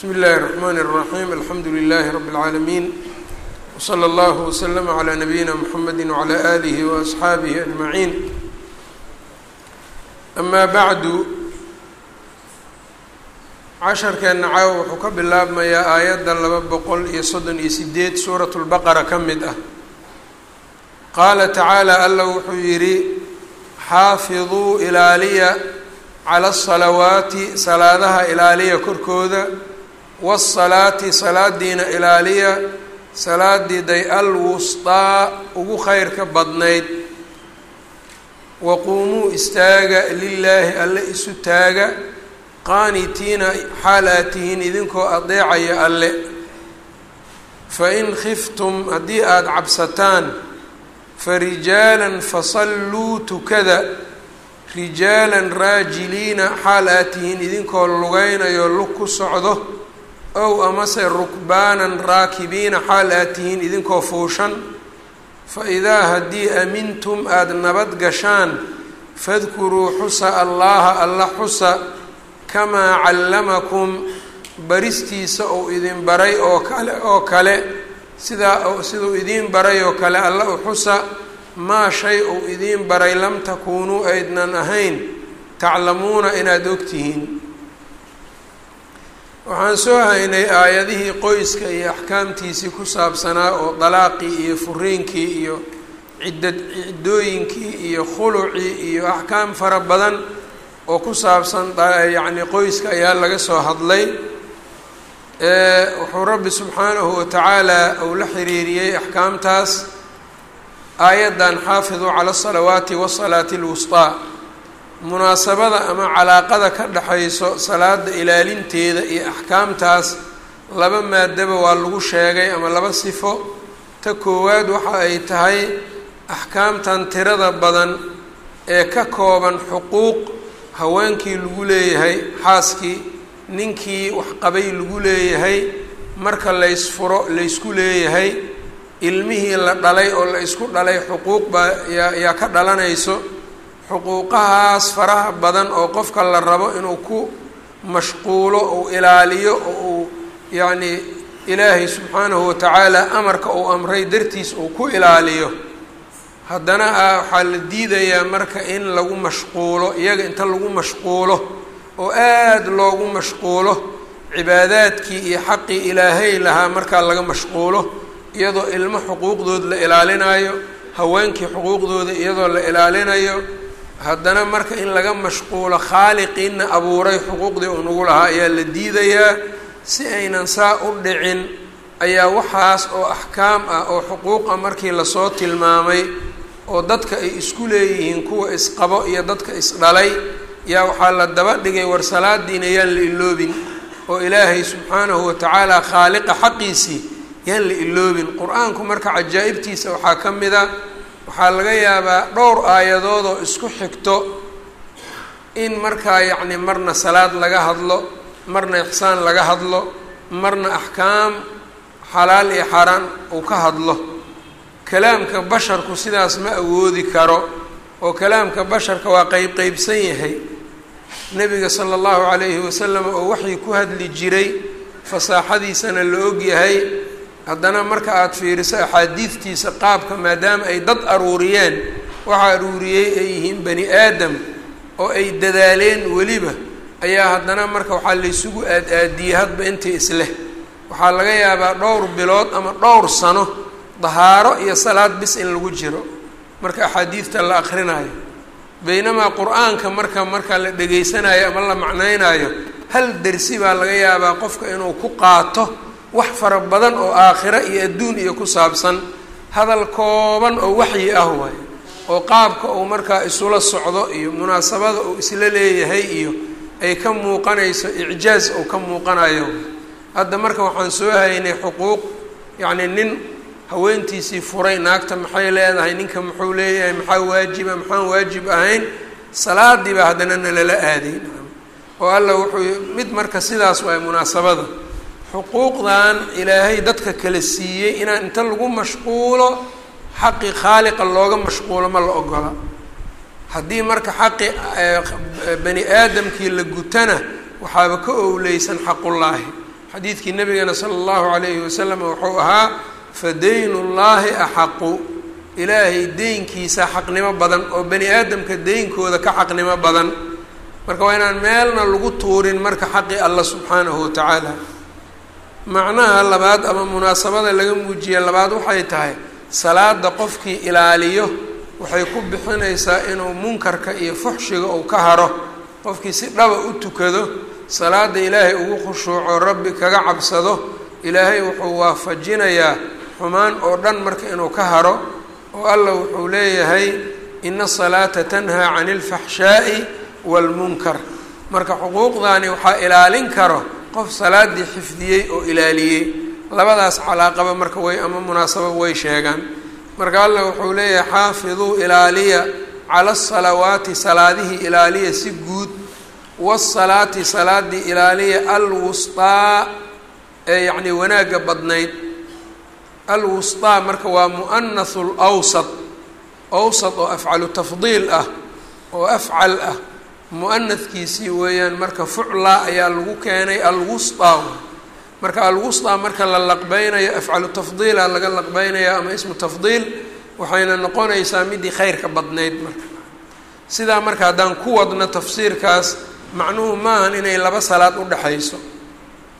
بسم الله الرحمن الرحيم الحمد لله رب العالمين وصلى الله وسلم على نبيina mحamedi وعlى آله وأصxaabihi أجمaعين أma bعdu casharkeena caawa wuxuu ka bilaabmayaa aayadda laba boqol iyo soddon iyo sideed suuraة الbaqara ka mid ah qaala tacaalى alla wuxuu yidhi xaafiduu ilaaliya calى الصalawaati salaadaha ilaaliya korkooda wasalaati salaadiina ilaaliya salaadii day alwustaa ugu khayrka badnayd waquumuu istaaga lilaahi alle isu taaga qaanitiina xaalaatihiin idinkoo adeecaya alle fa in khiftum haddii aada cabsataan fa rijaalan fasalluu tukada rijaalan raajiliina xaal aad tihiin idinkoo lugaynayo lug ku socdo ow amase rukbaanan raakibiina xaal aad tihiin idinkoo fuushan fa idaa haddii amintum aada nabad gashaan fadkuruu xusa allaaha alla xusa kamaa callamakum baristiisa uu idin baray oo kale oo kale sidaa siduu idiin baray oo kale alla u xusa maa shay uu idiin baray lam takuunuu aydnan ahayn taclamuuna inaad ogtihiin waxaan soo haynay aayadihii qoyska iyo axkaamtiisii ku saabsanaa oo dalaaqii iyo furiinkii iyo ciddad ciddooyinkii iyo khulucii iyo axkaam fara badan oo ku saabsan yacni qoyska ayaa laga soo hadlay. Wuxuu rabbi subxaanahu watacaala uu la xiriiriyey axkaamtaas aayaddan xaafiduu cala asalawaati wasalaati alwustaa munaasabada ama calaaqada ka dhexayso salaada ilaalinteeda iyo axkaamtaas laba maadaba waa lagu sheegay ama laba sifo. Ta koowaad waxa ay tahay axkaamtan tirada badan ee ka kooban xuquuq haweenkii lagu leeyahay xaaskii ninkii waxqabay lagu leeyahay marka laysfuro laysku leeyahay ilmihii la dhalay oo la isku dhalay xuquuq baa yaa ka dhalanayso xuquuqahaas faraha badan oo qofka la rabo inuu ku mashquulo uu ilaaliyo oo uu yacnii ilaahay subxaanahu watacaala amarka uu amray dartiis uu ku ilaaliyo. Haddana waxaa la diidayaa marka in lagu mashquulo iyaga inta lagu mashquulo oo aada loogu mashquulo cibaadaadkii iyo xaqii ilaahay lahaa markaa laga mashquulo iyadoo ilmo xuquuqdood la ilaalinayo haweenkii xuquuqdooda iyadoo la ilaalinayo haddana marka in laga mashquulo khaaliqiina abuuray xuquuqdii uu nagu lahaa ayaa la diidayaa si aynan saa u dhicin ayaa waxaas oo axkaam ah oo xuquuqa markii la soo tilmaamay oo dadka ay isku leeyihiin kuwa isqabo iyo dadka isdhalay yaa waxaa la daba dhigay war salaadiina yaan la iloobin oo ilaahay subxaanahu watacaala khaaliqa xaqiisii yaan la iloobin. Qur'aanku marka cajaa'ibtiisa waxaa ka mid a waxaa laga yaabaa dhowr aayadood oo isku xigto in markaa yacni marna salaad laga hadlo marna ixsaan laga hadlo marna axkaam xalaal iyo xaaraan uu ka hadlo. Kalaamka basharku sidaas ma awoodi karo oo kalaamka basharka waa qeyb qeybsan yahay. Nebiga sala allahu calayhi wasalam oo waxii ku hadli jiray fasaaxadiisana la og yahay haddana marka aada fiiriso axaadiidtiisa qaabka maadaama ay dad aruuriyeen waxa aruuriyey ay yihiin bani aadam oo ay dadaaleen weliba ayaa haddana marka waxaa laysugu aad-aadiyey hadba intii isleh waxaa laga yaabaa dhowr bilood ama dhowr sano dahaaro iyo salaad bis in lagu jiro. Marka axaadiidta la akrinaayo baynamaa qur'aanka marka marka la dhegaysanayo ama la macnaynayo hal dersi baa laga yaabaa qofka inuu ku qaato wax fara badan oo aakhiro iyo adduun iyo ku saabsan hadal kooban oo waxyi ah waay oo qaabka uu markaa isula socdo iyo munaasabada uu isla leeyahay iyo ay ka muuqanayso icjaaz uu ka muuqanayo. Hadda marka waxaan soo haynay xuquuq yacni nin haweentiisii furay naagta maxay leedahay ninka muxuu leeyahay maxaa waajiba maxaan waajib ahayn salaadii baa haddana nalala aaday oo alla wuxuu mid marka sidaas waay munaasabada xuquuqdan ilaahay dadka kala siiyey inaan inta lagu mashquulo xaqi khaaliqa looga mashquulo ma la ogola. Haddii marka xaqi bani aadamkii la gutana waxaaba ka owleysan xaqullaahi. Xadiidkii nabigana sala allahu calayhi wasalam wuxuu ahaa fa daynu llaahi axaqu. Ilaahay deynkiisa xaqnimo badan oo bani aadamka deynkooda ka xaqnimo badan. Marka waa inaan meelna lagu tuurin marka xaqi alla subxaanahu watacaala macnaha labaad ama munaasabada laga muujiya labaad waxay tahay salaada qofkii ilaaliyo waxay ku bixinaysaa inuu munkarka iyo fuxshiga uu ka haro. Qofkii si dhaba u tukado salaada ilaahay ugu khushuuco rabbi kaga cabsado ilaahay wuxuu waafajinayaa xumaan oo dhan marka inuu ka haro. Oo allah wuxuu leeyahay ina asalaata tanhaa cani alfaxshaa'i waalmunkar marka xuquuqdaani waxaa ilaalin karo qof salaadii xifdiyey oo ilaaliyey labadaas calaaqaba marka way ama munaasaba way sheegaan. Marka allah wuxuu leeyahay xaafiduu ilaaliya cala asalawaati salaadihii ilaaliya si guud wasalaati salaadii ilaaliya alwustaa ee yacnii wanaagga badnayd. Alwustaa marka waa mu'anahu lwsat awsat oo afcalu tafdiil ah oo afcal ah mu'anadkiisii weeyaan marka fucla ayaa lagu keenay alwustaa marka alwustaa marka la laqbeynayo afcalu tafdiila laga laqbeynaya ama ismu tafdiil waxayna noqonaysaa midii khayrka badnayd marka. Sidaa marka haddaan ku wadno tafsiirkaas macnuhu maahan inay laba salaad udhexayso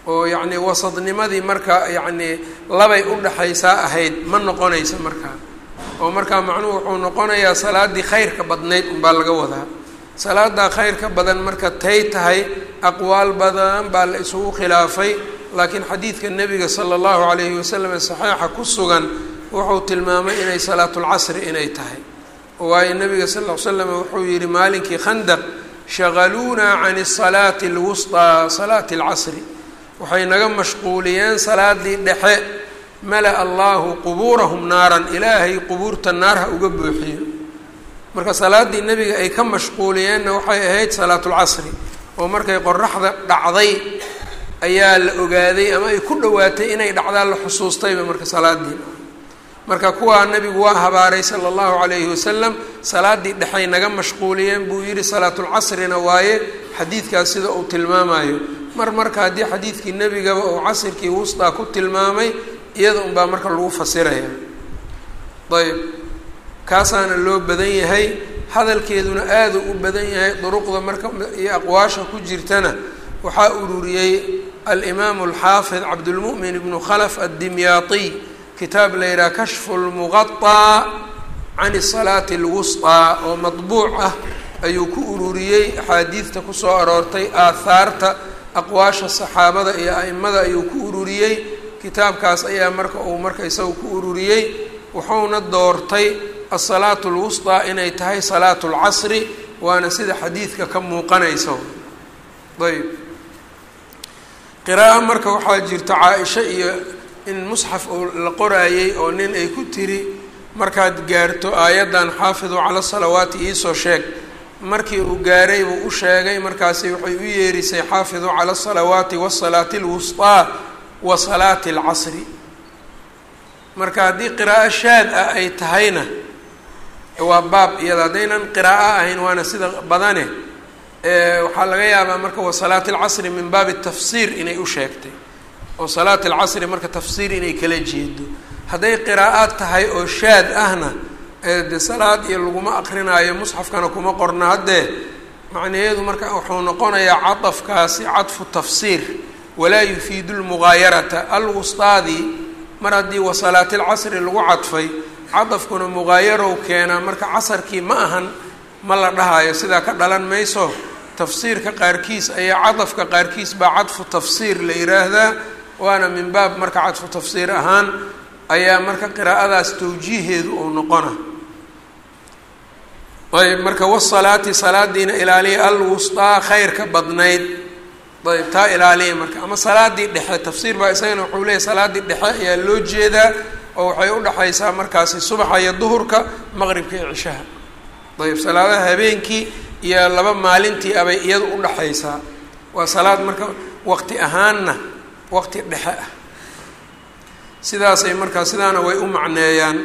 oo yacni wasadnimadii marka yacnii labay udhexaysaa ahayd ma noqonaysa markaa oo markaa macnuhu wuxuu noqonayaa salaadii khayrka badnayd unbaa laga wadaa salaadaa khayrka badan marka tay tahay aqwaal badan baa la isugu khilaafay. Laakiin xadiidka nebiga sala allahu calayhi wasalam ee saxiixa ku sugan wuxuu tilmaamay inay salaatulcasri inay tahay. Waayo nebiga sal ly slam wuxuu yihi maalinkii khandaq shaqaluunaa can salaati alwusطaa salaati alcasri waxay naga mashquuliyeen salaadii dhexe. Mala allahu qubuurahum naaran. Ilaahay qubuurta naarha uga buuxiyo marka salaaddii nebiga ay ka mashquuliyeenna waxay ahayd salaatulcasri oo markay qoraxda dhacday ayaa la ogaaday ama ay ku dhawaatay inay dhacdaan la xusuustayba marka salaadii. Marka kuwaa nebigu waa habaaray sala allahu calayhi wasalam salaaddii dhexay naga mashquuliyeen buu yihi salaatulcasrina waaye xadiidkaas sida uu tilmaamayo mar marka haddii xadiidkii nebigaba uu casirkii wustaa ku tilmaamay iyada unbaa marka lagu fasiraya. Ayb kaasaana loo badan yahay hadalkeeduna aada u badan yahay duruqda marka iyo aqwaasha ku jirtana waxaa ururiyey alimaamu alxaafid cabdulmu'min ibnu khalaf addimyaatiy kitaab la yidhaha kashfu lmuqaطaa can isalaati alwusطaa oo madbuuc ah ayuu ku ururiyey axaadiidta ku soo aroortay aahaarta aqwaasha saxaabada iyo a'immada ayuu ku ururiyey kitaabkaas ayaa marka uu marka isagu ku ururiyey wuxuuna doortay asalaatu اlwusطaa inay tahay salaatu اlcasri waana sida xadiidka ka muuqanaysa ayb qiraa'o marka waxaa jirta caa-isha iyo in musxaf uu la qoraayey oo nin ay ku tiri markaad gaarto aayaddan xaafiduu cala salawaati iisoo sheeg markii uu gaaray buu u sheegay markaasi waxay u yeerisay xaafiduu cala asalawaati wasalaati alwusطaa wa salaati alcasri marka haddii qiraa'o shaad ah ay tahayna waa baab iyada haddaynan qiraa'o ahayn waana sida badane. Waxaa laga yaabaa marka wa salaati alcasri min baabi tafsiir inay u sheegtay. Oo salaat alcasri marka tafsiir inay kala jeedo. Hadday qiraa'aad tahay oo shaad ahna de salaad iyo laguma aqrinaayo musxafkana kuma qorna. Haddee macnaheedu marka wuxuu noqonayaa cadafkaasi cadfu tafsiir. Walaa yufiidu lmugaayarata alwustaadii mar haddii wa salaati alcasri lagu cadfay cadafkuna mugaayarow keenaa marka casarkii ma ahan ma la dhahayo sidaa ka dhalan mayso tafsiirka qaarkiis ayaa cadafka qaarkiis baa cadfu tafsiir la yiraahdaa waana min baab marka cadfu tafsiir ahaan ayaa marka qiraa'adaas tawjiiheedu uu noqona. Ayb marka wasalaati salaadiina ilaaliya alwusطaa khayrka badnayd. Ayb taa ilaaliya marka ama salaadii dhexe tafsiir baa isagana wuxuu leeyahy salaadii dhexe ayaa loo jeedaa oo waxay udhexaysaa markaasi subaxa iyo duhurka maqribka iyo cishaha. Ayb salaadaha habeenkii iyo laba maalintii abay iyada udhexaysaa waa salaad marka waqti ahaanna waqti dhexe ah. Sidaasay markaa sidaana way u macneeyaan.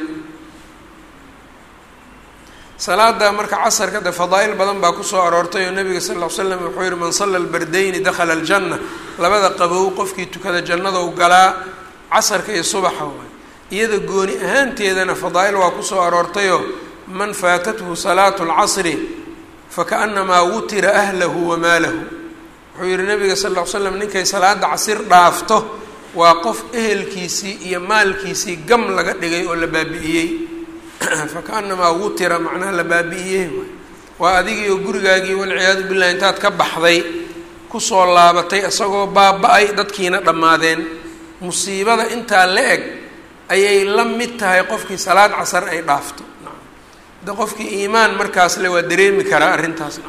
Salaada marka casarka de fadaa'il badan baa ku soo aroortay oo nabiga sal ly slam wuxuu yihi man salla albardayni dakhala aljanna. Labada qabow qofkii tukada jannadou galaa casarka iyo subaxa waay iyada gooni ahaanteedana fadaa'il waa ku soo aroortayoo man faatathu salaatu lcasri fakaanamaa wutira ahlahu wamaalahu wuxuu yihi nabiga sal ly slam ninkay salaada casir dhaafto waa qof ehelkiisii iyo maalkiisii gam laga dhigay oo la baabi'iyey fakaanamaa wutira macnaha la baabi'iyey waa adigiioo gurigaagii walciyaadu billahi intaad ka baxday ku soo laabatay isagoo baaba-ay dadkiina dhammaadeen. Musiibada intaa la eg ayay la mid tahay qofkii salaad casar ay dhaafto. De qofkii iimaan markaas le waa dareemi karaa arrintaas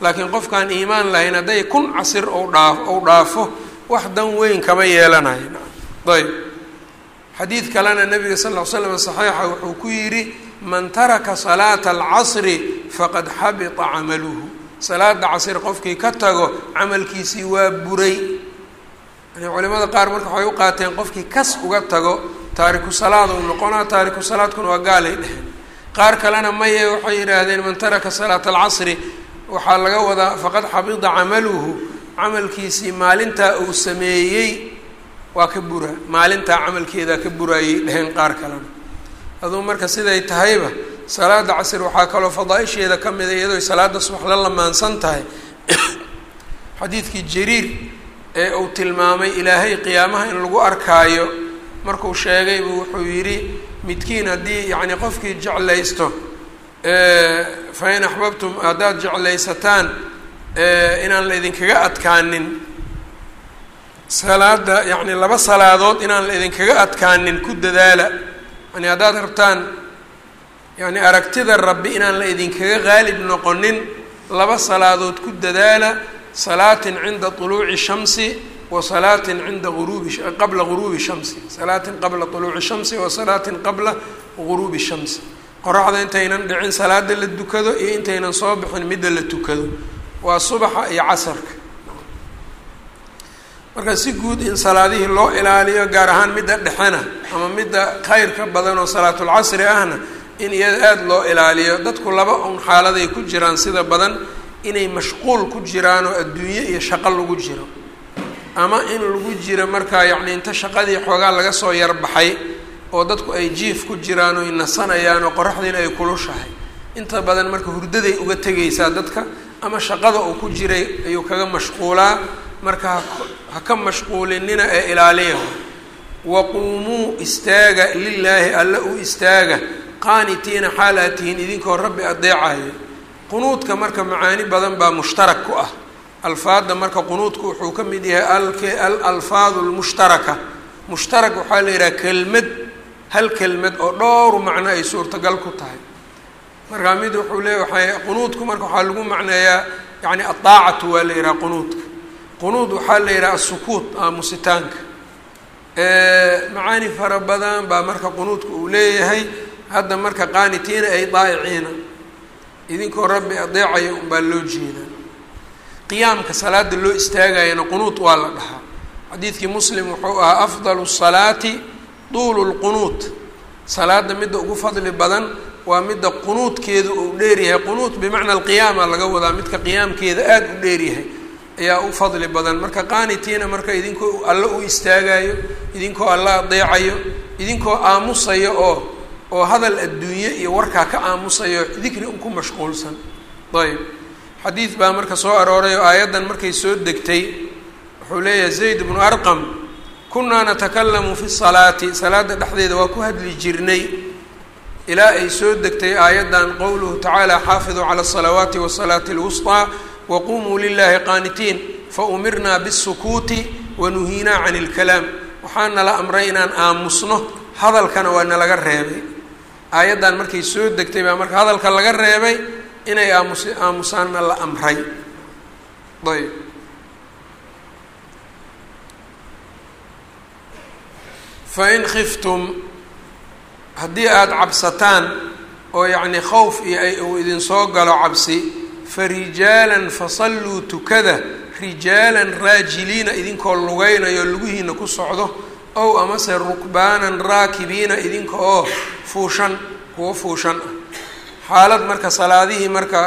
laakiin qofkaan iimaan lahayn hadday kun casir ou dhaa ou dhaafo wax dan weyn kama yeelanayo ayb xadiid kalena nabiga sal ly slam saxiixa wuxuu ku yidhi man taraka salaata alcasri faqad xabita camaluhu. Salaada casir qofkii ka tago camalkiisii waa buray. Yani culimada qaar marka waxay u qaateen qofkii kas uga tago taariku salaad uu noqonaa taariku salaadkuna waa gaalay. Dheheen qaar kalena maye waxay yidhaahdeen man taraka salaata alcasri waxaa laga wadaa faqad xabida camaluhu camalkiisii maalintaa uu sameeyey waa ka buraa maalintaa camalkeedaa ka buraayay dheheen qaar kalena. Aduu marka siday tahayba salaada casir waxaa kaloo fadaaisheeda ka mida iyadoo salaada subax la lamaansan tahay. Xadiidkii jariir ee uu tilmaamay ilaahay qiyaamaha in lagu arkaayo markuu sheegay buu wuxuu yidhi midkiin haddii yacni qofkii jeclaysto fa in axbabtum haddaad jeclaysataan inaan la idinkaga adkaanin. Salaada yacni laba salaadood inaan la idinkaga adkaanin ku dadaala. Yani haddaad rabtaan yani aragtida rabbi inaan la idinkaga qaalib noqonin laba salaadood ku dadaala salaatin cinda طuluuci shamsi wa salaatin cinda uruubi qabla guruubi shamsi. Salaatin qabla طuluuci shamsi wa salaatin qabla guruubi shamsi. Qoraxda intaynan dhicin salaada la tukado iyo intaynan soo bixin midda la tukado. Waa subaxa iyo casarka. Marka si guud in salaadihii loo ilaaliyo gaar ahaan midda dhexena ama midda khayrka badan oo salaatulcasri ahna in iyada aada loo ilaaliyo. Dadku laba un xaaladay ku jiraan sida badan inay mashquul ku jiraan oo adduunye iyo shaqo lagu jiro ama in lagu jiro markaa yacni inta shaqadii xoogaa laga soo yarbaxay oo dadku ay jiif ku jiraan oo ay nasanayaan oo qoraxdiina ay kulushahay. Inta badan marka hurdaday uga tegaysaa dadka ama shaqada uu ku jiray ayuu kaga mashquulaa. Marka ha ka mashquulinina ee ilaaliya waquumuu istaaga lilaahi alle u istaaga. Qaanitiina xaal aad tihiin idinkoo rabbi adeecayo qunuudka marka macaani badan baa mushtarak ku ah alfaadda marka qunuudku wuxuu ka mid yahay alalfaadu lmushtaraka mushtarak waxaa la yidhaha kelmad hal kelmad oo dhowr macno ay suurtagal ku tahay. Marka mid wuxuu leeya waay qunuudku marka waxaa lagu macneeyaa yani adaacatu waa la yidhaha qunuudka. Qunuud waxaa la yidhaha asukuut aamusitaanka macaani fara badan baa marka qunuudka uu leeyahay. Hadda marka qaanitiina ay daa'iciina idinkoo rabbi adeecaya unbaa loo jeedaa qiyaamka salaada loo istaagayana qunuud waa la dhahaa. Xadiidkii muslim wuxuu ahaa afdalu salaati tuulu lqunuud salaada midda ugu fadli badan waa midda qunuudkeedu uu dheeryahay qunuud bimacna alqiyaama laga wadaa midka qiyaamkeeda aada u dheeryahay ayaa u fadli badan. Marka qaanitiina marka idinkoo alle u istaagayo idinkoo alle adeecayo idinkoo aamusayo oo oo hadal adduunye iyo warkaa ka aamusayo dikri un ku mashquulsan. Ayb xadiid baa marka soo arooray oo aayaddan markay soo degtay wuxuu leeyahay zayd bnu arqam kunaa natakalamu fi salaati. Salaada dhexdeeda waa ku hadli jirnay. Ilaa ay soo degtay aayaddan qowluhu tacaala xaafiduu cala asalawaati wasalaati alwusطaa waqumuu lilahi qaanitiin faumirnaa bisukuuti wanuhiinaa can ilkalaam waxaa nala amray inaan aamusno hadalkana waa nalaga reebay. Aayaddan markay soo degtay baa marka hadalka laga reebay inay aamus aamusaanna la amray. Ayb fain kiftum haddii aada cabsataan oo yacni khowf iyo uu idin soo galo cabsi fa rijaalan fasalluu tukada rijaalan raajiliina idinkoo lugaynayo lugihiina ku socdo ow amase rukbaanan raakibiina idinka oo fuushan kuwo fuushan ah xaalad marka salaadihii marka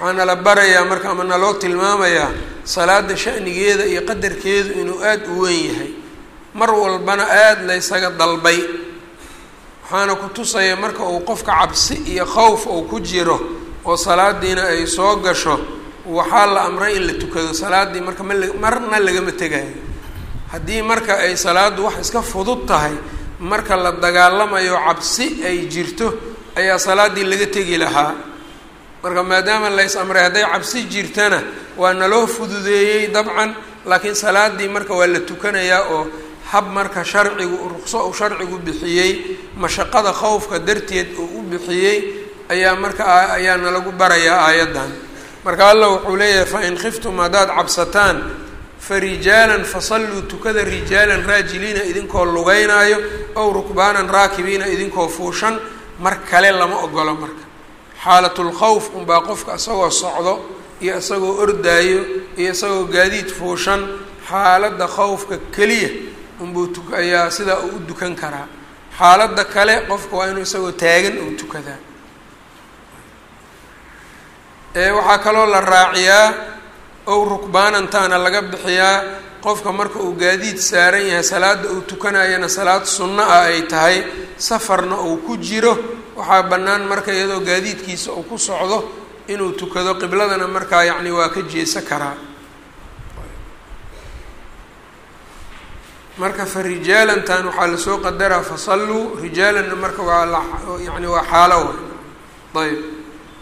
waxaa nala barayaa marka ama naloo tilmaamayaa salaada shanigeeda iyo qadarkeedu inuu aada u weyn yahay. Mar walbana aada laysaga dalbay waxaana ku tusaya marka uu qofka cabsi iyo khowf uu ku jiro oo salaadiina ay soo gasho waxaa la amray in la tukado. Salaaddii marka ma marna lagama tegayo. Haddii marka ay salaaddu wax iska fudud tahay marka la dagaalamayo cabsi ay jirto ayaa salaaddii laga tegi lahaa. Marka maadaama lays amray hadday cabsi jirtana waa naloo fududeeyey dabcan laakiin salaaddii marka waa la tukanayaa oo hab marka sharcigu ruqso uu sharcigu bixiyey mashaqada khowfka darteed uu u bixiyey ayaa marka ayaa nalagu barayaa aayaddan. Marka allah wuxuu leeyahay fain khiftum haddaad cabsataan farijaalan fasalluu tukada rijaalan raajiliina idinkoo lugeynaayo ow rukbaanan raakibiina idinkoo fuushan mar kale lama ogolo marka. Xaalatulkhawf unbaa qofka isagoo socdo iyo isagoo ordaayo iyo isagoo gaadiid fuushan xaaladda khawfka keliya unbuu tuk ayaa sidaa uu u dukan karaa. Xaaladda kale qofka waa inuu isagoo taagan uu tukadaa. Waxaa kaloo la raaciyaa ow rukbaanantaana laga bixiyaa qofka marka uu gaadiid saaran yahay salaada uu tukanayana salaad sunno ah ay tahay safarna uu ku jiro. Waxaa bannaan marka iyadoo gaadiidkiisa uu ku socdo inuu tukado qibladana markaa yacni waa ka jeesa karaa. Marka fa rijaalantan waxaa la soo qadaraa fasalluu rijaalanna marka waa la yani waa xaalo way ayb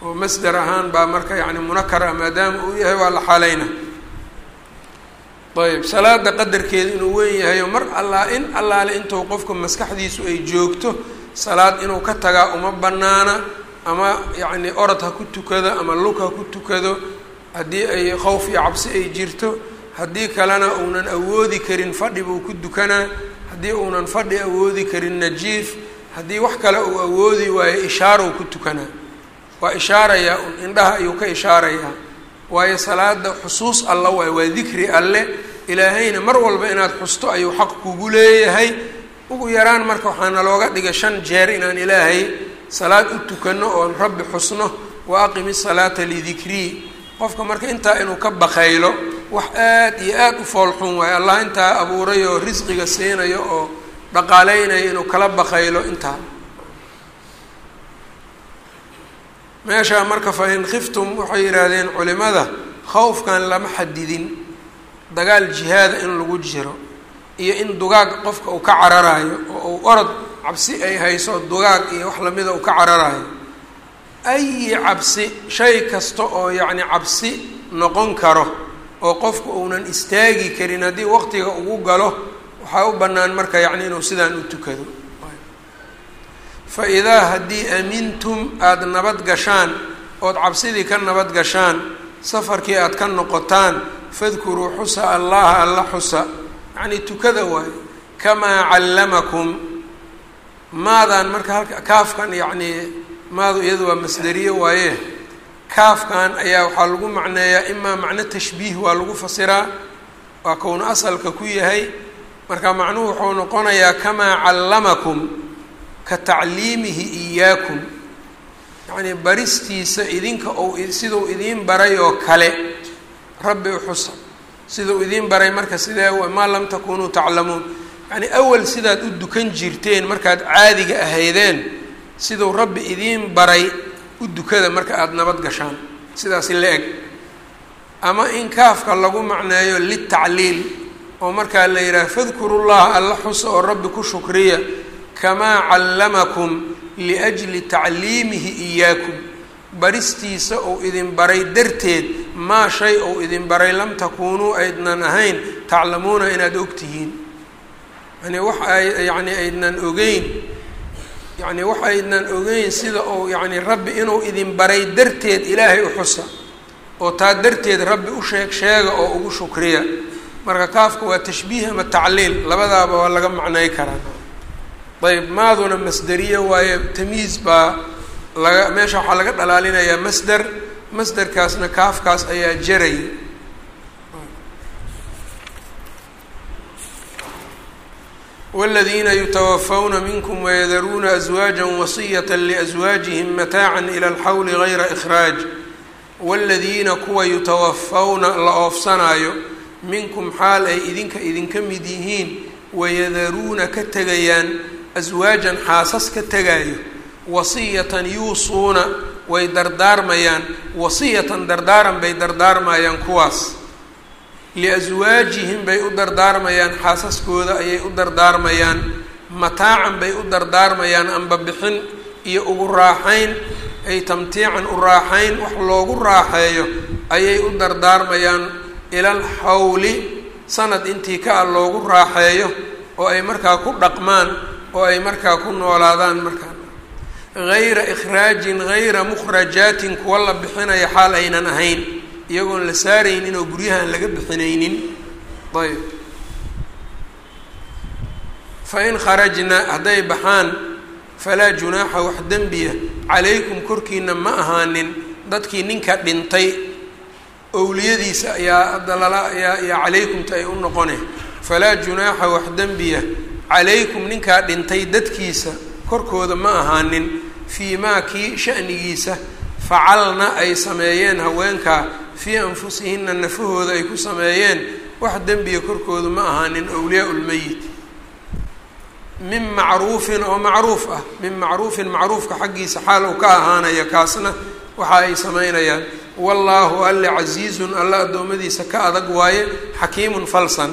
oo masder ahaan baa marka yani munakar ah maadaama uu yahay waa la xaaleyna ayb salaada qadarkeeda inuu weyn yahayo mar allaa in allaale intuu qofka maskaxdiisu ay joogto salaad inuu ka tagaa uma banaana ama yacni orod ha ku tukado ama lug ha ku tukado haddii ay khowf iyo cabsi ay jirto haddii kalena uunan awoodi karin fadhi buu ku dukanaa haddii uunan fadhi awoodi karin najiif haddii wax kale uu awoodi waayo ishaarow ku tukanaa. Waa ishaarayaa indhaha ayuu ka ishaarayaa waayo salaada xusuus alla waay waa dikri alle ilaahayna mar walba inaad xusto ayuu xaq kugu leeyahay. Ugu yaraan marka waxaa nalooga dhigay shan jeer inaan ilaahay salaad u tukano oon rabbi xusno. Wa aqimi salaata lidikrii qofka marka intaa inuu ka bakaylo wax aad iyo aada u foolxun waayo allah intaa abuuray oo risqiga siinayo oo dhaqaaleynayo inuu kala bakaylo intaa. Meeshaa marka fa in khiftum waxay yidhaahdeen culimada khawfkan lama xadidin dagaal jihaada in lagu jiro iyo in dugaag qofka uu ka cararayo oo uu orod cabsi ay hayso dugaag iyo wax lamida uu ka cararayo ayi cabsi shay kasta oo yacni cabsi noqon karo oo qofku uunan istaagi karin haddii waqtiga ugu galo waxaa u bannaan marka yacni inuu sidaan u tukado. Fa idaa haddii amintum aada nabad gashaan ood cabsidii ka nabad gashaan safarkii aada ka noqotaan fadkuruu xusa allaha alla xusa yacnii tukada waayo kamaa callamakum maadaan marka halka kaafkan yacnii maadu iyadu waa masderiye waaye kaafkan ayaa waxaa lagu macneeyaa imaa macno tashbiih waa lagu fasiraa waa kowna asalka ku yahay marka macnuhu wuxuu noqonayaa kamaa callamakum ka tacliimihi iyaakum yacnii baristiisa idinka ou siduu idiin baray oo kale rabbi uxusa siduu idiin baray marka sidee maa lam takunuu taclamuun. Yacnii awal sidaad u dukan jirteen markaad caadiga ahaydeen siduu rabbi idiin baray u dukada marka aada nabad gashaan. Sidaasi la eg. Ama in kaafka lagu macneeyo litacliil oo markaa la yidhaha fadkuru llaha alla xusa oo rabbi ku shukriya kamaa callamakum liajli tacliimihi iyaakum baristiisa uu idin baray darteed maa shay uu idin baray lam takuunuu aydnan ahayn taclamuuna inaad ogtihiin yani wax ay yacni aydnan ogeyn yacni wax aydnan ogeyn sida uu yacni rabbi inuu idin baray darteed ilaahay u xusa oo taa darteed rabbi u sheeg sheega oo ugu shukriya. Marka kaafka waa tashbiih ama tacliil labadaaba waa laga macnay karaa. Ayb maaduna masderiye waaye tamyiiz baa laga meesha waxaa laga dhalaalinayaa masder masderkaasna kaafkaas ayaa jaray wاladiina yutawafawna minkum wayadaruuna aswaaja wasiyata liaswaajihim mataaca ilى اlxawli gayra ikhraaj wاladiina kuwa yutawafawna la oofsanaayo minkum xaal ay idinka idinka mid yihiin wayadaruuna ka tegayaan aswaajan xaasas ka tegaayo wasiyatan yuusuuna way dardaarmayaan wasiyatan dardaaran bay dardaarmayaan kuwaas. Liaswaajihim bay u dardaarmayaan xaasaskooda ayay u dardaarmayaan mataacan bay u dardaarmayaan amba bixin iyo ugu raaxayn ay tamtiican u raaxayn wax loogu raaxeeyo ayay u dardaarmayaan ilal xawli sanad intii ka ah loogu raaxeeyo oo ay markaa ku dhaqmaan oo ay markaa ku noolaadaan markaa hayra ikhraajin hayra mukhrajaatin kuwa la bixinaya xaal aynan ahayn iyagoon la saaraynin oo guryahaan laga bixinaynin ayb fa in kharajna hadday baxaan falaa junaaxa wax dembiya calaykum korkiina ma ahaanin dadkii ninka dhintay owliyadiisa ayaa hadda lala ayaa yaa calaykumta ay u noqone falaa junaaxa wax dembiya calaykum ninkaa dhintay dadkiisa korkooda ma ahaanin fii maa kii shanigiisa. Facalna ay sameeyeen haweenkaa fii anfusihinna nafahooda ay ku sameeyeen. Wax dembiya korkooda ma ahaanin awliyaa lmeyit min macruufin oo macruuf ah. Min macruufin macruufka xaggiisa xaal uu ka ahaanaya kaasna waxa ay sameynayaan wallaahu alle casiizun alla addoommadiisa ka adag waaye xakiimun falsan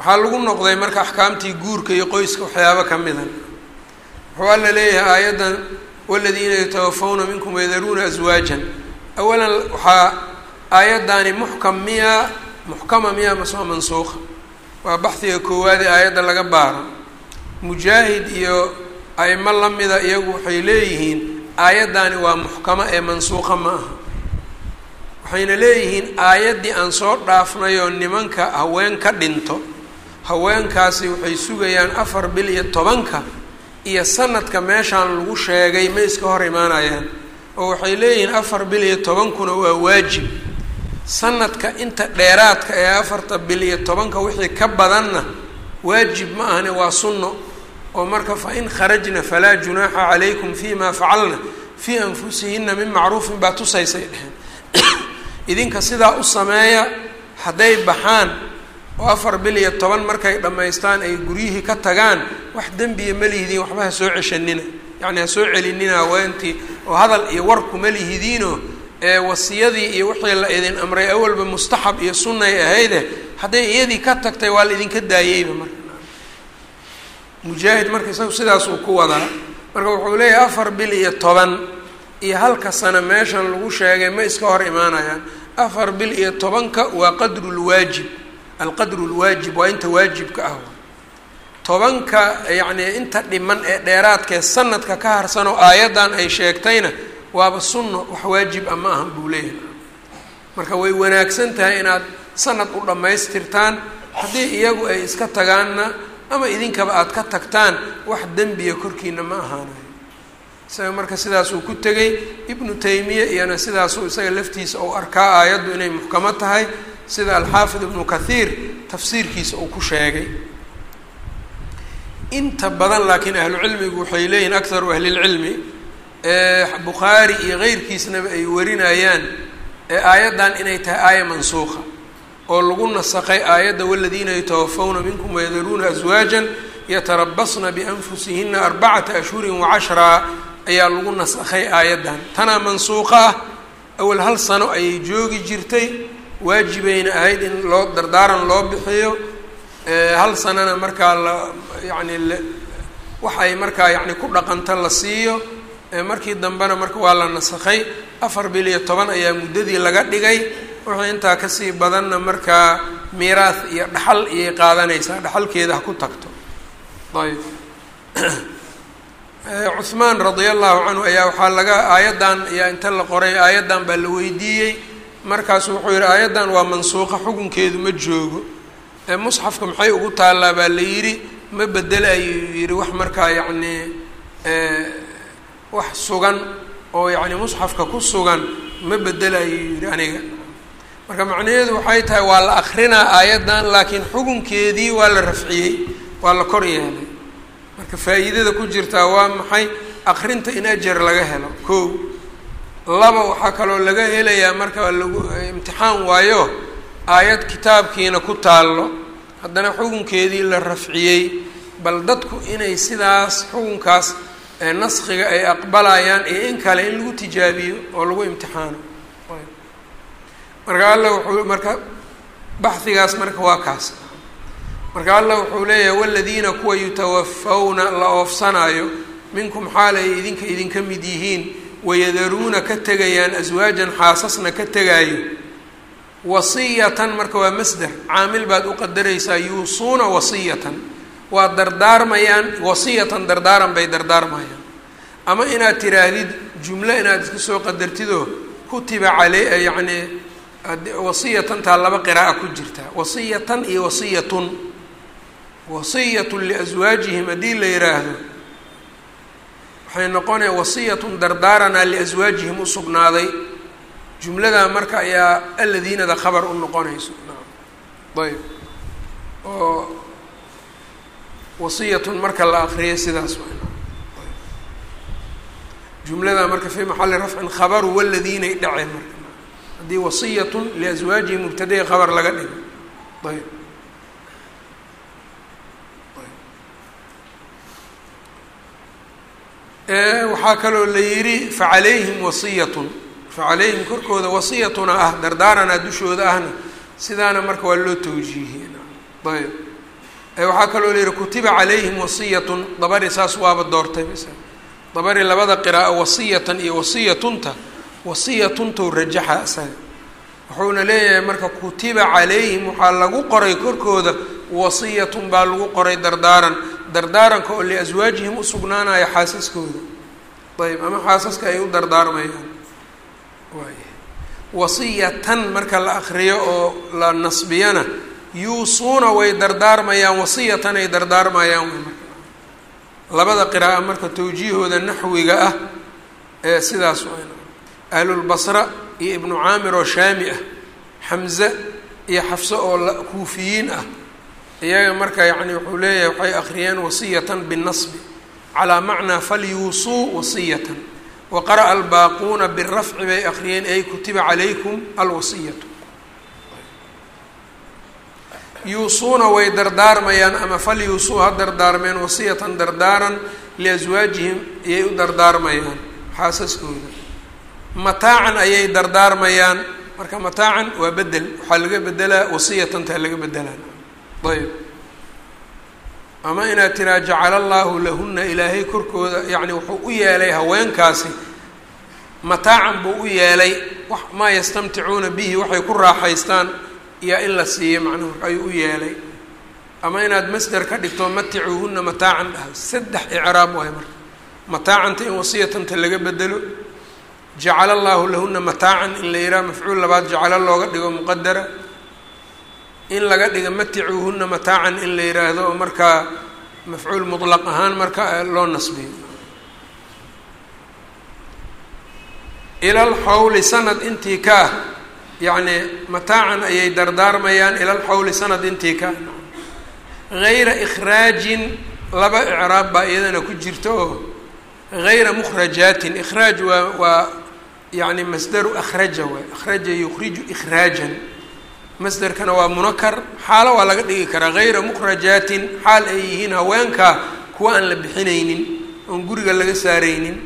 waxaa lagu noqday marka axkaamtii guurka iyo qoyska waxyaabo ka mida wuxuu alla leeyahay aayaddan waladiina yatawafawna minkum wayadaruuna aswaajan awalan waxaa aayaddaani muxkam miyaa muxkama miyaa masoo mansuuqa waa baxdiga koowaad ee aayadda laga baaro mujaahid iyo aimo lamida iyagu waxay leeyihiin aayaddaani waa muxkamo ee mansuuqa ma aha. Waxayna leeyihiin aayaddii aan soo dhaafnayoo nimanka haween ka dhinto haweenkaasi waxay sugayaan afar bil iyo tobanka iyo sanadka meeshaan lagu sheegay ma iska hor imaanayaan oo waxay leeyihiin afar bil iyo tobankuna waa waajib. Sanadka inta dheeraadka ee afarta bil iyo tobanka wixii ka badanna waajib ma ahane waa sunno. Oo marka fa in kharajna falaa junaaxa calaykum fima facalna fii anfusihinna min macruufin baa tusaysay. Dheheen idinka sidaa u sameeya hadday baxaan oo afar bil iyo toban markay dhammaystaan ay guryihii ka tagaan wax dembiya ma lihidiin waxba ha soo ceshanina. Yacni ha soo celinina haweentii oo hadal iyo warku ma lihidiinoo ee wasiyadii iyo wixii la idin amray awalba mustaxab iyo sunnay ahayde hadday iyadii ka tagtay waa la idinka daayeyba marka. Mujaahid marka isagu sidaas uu ku wadaa marka wuxuu leeyahay afar bil iyo toban iyo halka sano meeshan lagu sheegay ma iska hor imaanayaan. Afar bil iyo tobanka waa qadru lwaajib alqadru lwaajib waa inta waajibka ah. Tobanka yacnii inta dhiman ee dheeraadkee sanadka ka harsanoo aayaddan ay sheegtayna waaba sunno wax waajib a ma aha buu leeyahay. Marka way wanaagsan tahay inaad sanad u dhammaystirtaan haddii iyagu ay iska tagaanna ama idinkaba aada ka tagtaan wax dembiya korkiina ma ahaanayo isaga marka sidaasuu ku tegay ibnu taymiya iyana sidaasuu isaga laftiisa uu arkaa aayaddu inay muxkamo tahay sida alxaafid ibnu kathiir tafsiirkiisa uu ku sheegay. Inta badan laakiin ahlucilmigu waxay leeyihiin akharu ahlilcilmi bukhaari iyo keyrkiisnaba ay warinayaan aayaddan inay tahay aaya mansuuqa oo lagu nasakay aayadda waladiina yatawafawna minkum wayadaruuna aswaajan yatarabasna bianfusihina arbacata ashhurin wacashraa ayaa lagu nasakhay aayaddan. Tanaa mansuuqa ah awal hal sano ayay joogi jirtay. Waajibayna ahayd in loo dardaaran loo bixiyo. Hal sanana markaa la yacni waxay markaa yacni ku dhaqanta la siiyo. Markii dambena marka waa la nasakhay afar bil iyo toban ayaa muddadii laga dhigay. Wixii intaa ka sii badanna markaa miiraah iyo dhaxal iyay qaadanaysaa. Dhaxalkeeda ha ku tagto. Ayb cuhmaan radia allahu canhu ayaa waxaa laga aayaddan ayaa inta la qoray aayaddan baa la weydiiyey. Markaasu wuxuu yihi aayaddan waa mansuuqa xukunkeedu ma joogo. Ee musxafka maxay ugu taallaa baa la yidhi ma bedelayo yidhi wax markaa yacnii wax sugan oo yacni musxafka ku sugan ma bedelayo yidhi aniga. Marka macnaheedu waxay tahay waa la akrinaa aayaddan laakiin xukunkeedii waa la rafciyey waa la kor yeelay marka faa'iidada ku jirtaa waa maxay? Akrinta in ajar laga helo. Kow laba waxaa kaloo laga helayaa marka lagu imtixaan waayo aayad kitaabkiina ku taallo. Haddana xukunkeedii la rafciyey bal dadku inay sidaas xukunkaas naskiga ay aqbalayaan iyo in kale in lagu tijaabiyo oo lagu imtixaano. Marka alla wuxuu marka baxigaas marka waa kaas marka allah wuxuu leeyahay waladiina kuwa yutawafawna la oofsanaayo minkum xaal ay idinka idinka mid yihiin wayadaruuna ka tegayaan aswaajan xaasasna ka tegaayo wasiyatan marka waa masder caamil baad u qadaraysaa yuusuuna wasiyatan waa dardaarmayaan wasiyatan dardaaran bay dardaarmayaan. Ama inaad tiraahdid jumlo inaad isku soo qadartidoo kutiba cale yacni wasiyatan taa laba qira'a ku jirta wasiyatan iyo wasiyatun wasiyatun liaswaajihim haddii la yidhaahdo waxay noqonaya wasiyatun dardaaranaa liaswaajihim u sugnaaday. Jumladaa marka ayaa aladiinada khabar u noqonayso. Ayb oo wasiyatun marka la akriyay sidaas jumladaa marka fii maxali rafcin khabaru waladiinay dhaceen marka. Haddii wasiyatun liaswaajihim mubtadai khabar laga dhigo. Ayb waxaa kaloo la yidhi facalayhim wasiyatun. Facalayhim korkooda wasiyatuna ah dardaaranaa dushooda ahna. Sidaana marka waa loo tawjiihiyey. Ayb. Waxaa kaloo la yihi kutiba calayhim wasiyatun. Dabari saas waaba doortay mis dabari labada qiraa'o wasiyatan iyo wasiyatunta wasiyatuntou rajaxa isaga wuxuuna leeyahay marka kutiba calayhim. Waxaa lagu qoray korkooda wasiyatun baa lagu qoray dardaaran. Dardaaranka oo liaswaajihim usugnaanaya xaasaskooda. Ayb ama xaasaska ay u dardaarmayaan. Wasiyatan marka la akriyo oo la nasbiyana yuusuuna way dardaarmayaan wasiyatan ay dardaarmayaan labada qira'a marka tawjiihooda naxwiga ah ee sidaas ahlulbasra iyo ibnu caamir oo shaami ah xamze iyo xafse oo kuufiyiin ah iyaga marka yacni wuxuu leeyahay waxay akhriyeen wasiyatan binnasbi calaa macnaa falyuusuu wasiyatan wa qara'a albaaquuna birafci bay akhriyeen ay kutiba calaykum alwasiyatu. Yuusuuna way dardaarmayaan ama falyuusuu ha dardaarmeen wasiyatan dardaaran liaswaajihim ayay u dardaarmayaan. Xaasaskooda mataacan ayay dardaarmayaan. Marka mataacan waa bedel waxaa laga bedelaa wasiyatanta laga bedelaa ayb. Ama inaad tiraa jacala allaahu lahuna ilaahay korkooda yacni wuxuu u yeelay haweenkaasi. Mataacan buu u yeelay maa yastamticuuna bihi waxay ku raaxaystaan. Iyo in la siiyo macnuhu ayuu u yeelay. Ama inaad masder ka dhigto maticuuhuna mataacan. Dhaha saddex icraab waay marka. Mataacanta in wasiyatanta laga bedelo jacala allaahu lahuna mataacan in la yidhaha mafcuul labaad jacalo looga dhigo muqadara in laga dhiga maticuuhuna mataacan in la yidhaahdo oo markaa mafcuul mutlaq ahaan marka loo nasbiyo. Ilal xawli sanad intii ka ah yacni mataacan ayay dardaarmayaan ilal xawli sanad intii ka. Hayra ikhraajin laba icraab baa iyadana ku jirta oo hayra mukhrajaatin ikhraaj waa waa yacni masdaru akhraja waay akhraja yukhriju ikhraajan masderkana waa munakar xaalo waa laga dhigi karaa hayra mukhrajaatin xaal ay yihiin haweenkaa kuwa aan la bixinaynin oon guriga laga saaraynin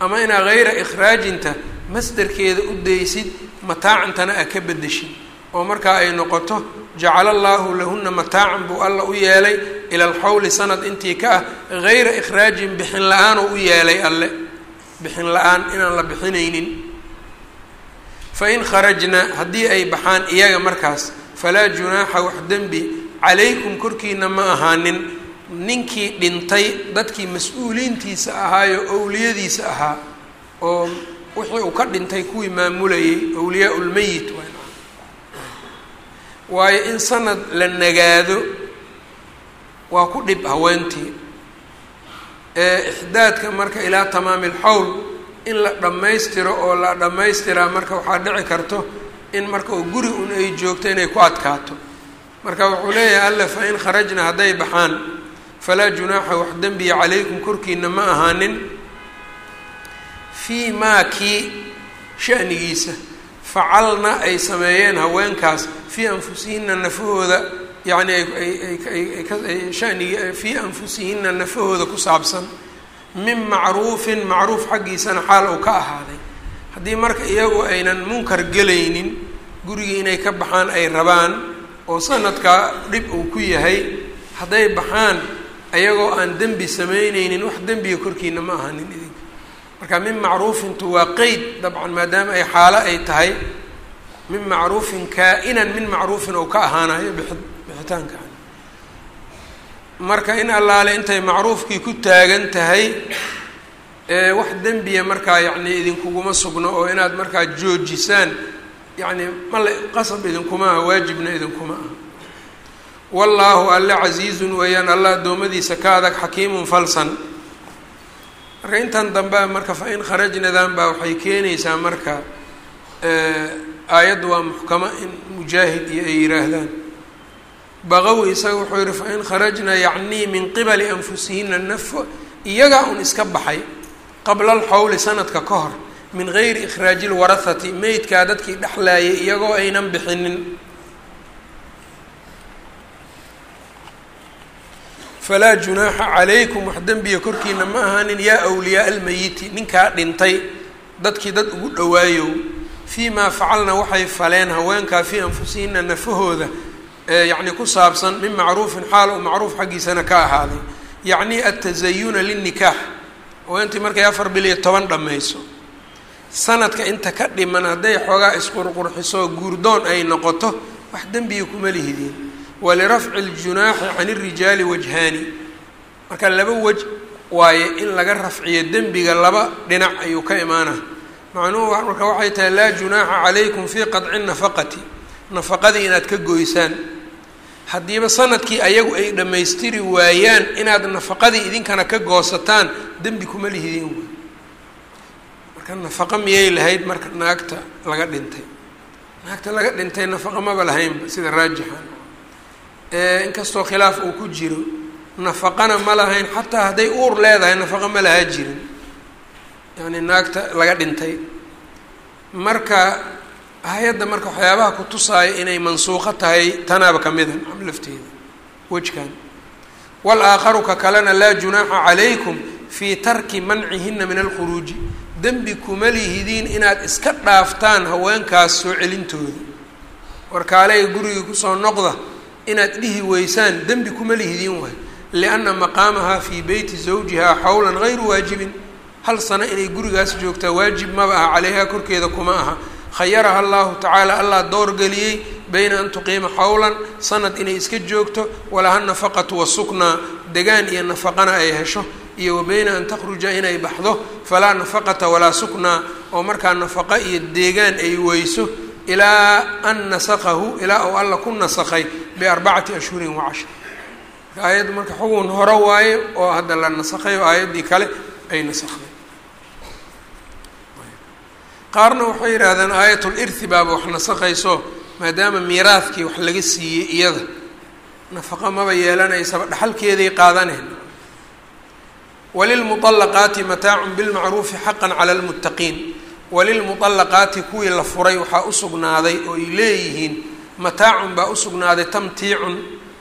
ama inaa hayra ikhraajinta masderkeeda u daysid mataacantana a ka bedeshid oo markaa ay noqoto jacala allaahu lahuna mataacan buu alla u yeelay ila alxawli sanad intii ka ah hayra ikhraajin bixin la'aanoo u yeelay alle. Bixin la'aan inaan la bixinaynin fain kharajna haddii ay baxaan iyaga markaas falaa junaaxa wax dembi calaykum korkiina ma ahaanin. Ninkii dhintay dadkii mas'uuliintiisa ahaayo owliyadiisa ahaa oo wixii uu ka dhintay kuwii maamulayay awliyaa ulmeyit waayo in sanad la nagaado waa ku dhib haweentii ixdaadka marka ilaa tamaami alxawl in la dhammaystiro oo la dhammaystiraa marka waxaa dhici karto in marka uu guri un ay joogto inay ku adkaato marka wuxuu leeyahay alle fa in kharajna hadday baxaan falaa junaaxa wax dembiya calaykum korkiina ma ahaanin fii maa kii shanigiisa facalna ay sameeyeen haweenkaas fii anfusihinna nafahooda yacni ay shanigi fii anfusihinna nafahooda ku saabsan min macruufin macruuf xaggiisana xaal uu ka ahaaday. Haddii marka iyagu aynan munkar gelaynin gurigii inay ka baxaan ay rabaan oo sanadkaa dhib uu ku yahay hadday baxaan ayagoo aan dembi samaynaynin wax dembiga korkiina ma ahanin idinka. Marka min macruufintu waa qeyd dabcan maadaama ay xaalo ay tahay min macruufin kaa-inan min macruufin ou ka ahaanayo bixi bixitaankan marka in allaale intay macruufkii ku taagan tahay wax dembiya markaa yacni idinkuguma sugno oo inaad markaa joojisaan yacni male qasab idinkuma aha waajibna idinkuma aha. Wallaahu alle casiizun weeyaan alla addoommadiisa ka adag xakiimun falsan. Marka intan dambe marka fa in kharajnadan baa waxay keenaysaa marka aayaddu waa muxkamo in mujaahid iyo ay yihaahdaan baqawi isaga wuxuu yihi fa in kharajna yacnii min qibali anfusihina nafo iyagaa un iska baxay qabla alxawli sanadka ka hor min gayri ikhraaji lwarahati meydkaa dadkii dhexlaayay iyagoo aynan bixinin. Falaa junaaxa calaykum wax dembiya korkiina ma ahaanin yaa wliyaa almeyiti ninkaa dhintay dadkii dad ugu dhawaayow fii maa facalna waxay faleen haweenkaa fii anfusihina nafahooda yacni ku saabsan min macruufin xaal u macruuf xaggiisana ka ahaaday. Yacni atazayuna linikaax haweentii markay afar bil iyo toban dhammayso. Sanadka inta ka dhiman hadday xoogaa isqurqurxiso guurdoon ay noqoto wax dembiga kuma lihidiin walirafci ljunaaxi can irijaali wajhaani. Marka laba wej waaye in laga rafciyo dembiga laba dhinac ayuu ka imaana macnuhu marka waxay tahay laa junaaxa calaykum fii qadci nafaqati nafaqadii inaad ka goysaan. Haddiiba sannadkii ayagu ay dhammaystiri waayaan inaad nafaqadii idinkana ka goosataan dembi kuma lihidiin wey marka nafaqo miyay lahayd? Marka naagta laga dhintay. Naagta laga dhintay nafaqo maba lahaynba sida raajixan inkastoo khilaaf uu ku jiro nafaqana ma lahayn xataa hadday uur leedahay nafaqo ma lahaa jirin. Yacni naagta laga dhintay. Marka hay'adda marka waxyaabaha ku tusaaya inay mansuuqo tahay tanaaba ka mida lafteeda wejkan. Wal-aakharu ka kalena laa junaaxa calaykum fii tarki mancihina min alkhuruuji. Dembi kuma lihidiin inaad iska dhaaftaan haweenkaas soo celintooda. Warkaaley gurigii ku soo noqda inaad dhihi weysaan dembi kuma lihidiin waay. Lianna maqaamahaa fii beyti zawjihaa xawlan gayru waajibin. Hal sano inay gurigaas joogtaa waajib maba aha caleyha korkeeda kuma aha khayaraha allahu tacaala allah doorgeliyey bayna an tuqiima xawlan sanad inay iska joogto walaha nafaqatu wasuknaa degaan iyo nafaqana ay hesho iyo wa an takhruja inay baxdo falaa nafaqata walaa suknaa oo markaa nafaqa iyo deegaan ay weyso ilaa an nasakahu ilaa uu alla ku nasakhay biarbacati ashhurin wa cashar. Marka aayaddu marka xugun hore waaye oo hadda la nasakhay oo aayaddii kale ay nasakday qaarna waxay yidhaahdeen aayatul irthi baaba wax nasakhayso maadaama miiraadkii wax laga siiyey iyada. Nafaqo maba yeelanaysaba dhaxalkeeday qaadaneen walilmuطalaqaati mataacun bilmacruufi xaqan cala lmuttaqiin walilmuطalaqaati kuwii la furay waxaa usugnaaday oo ay leeyihiin mataacun baa usugnaaday tamtiicun.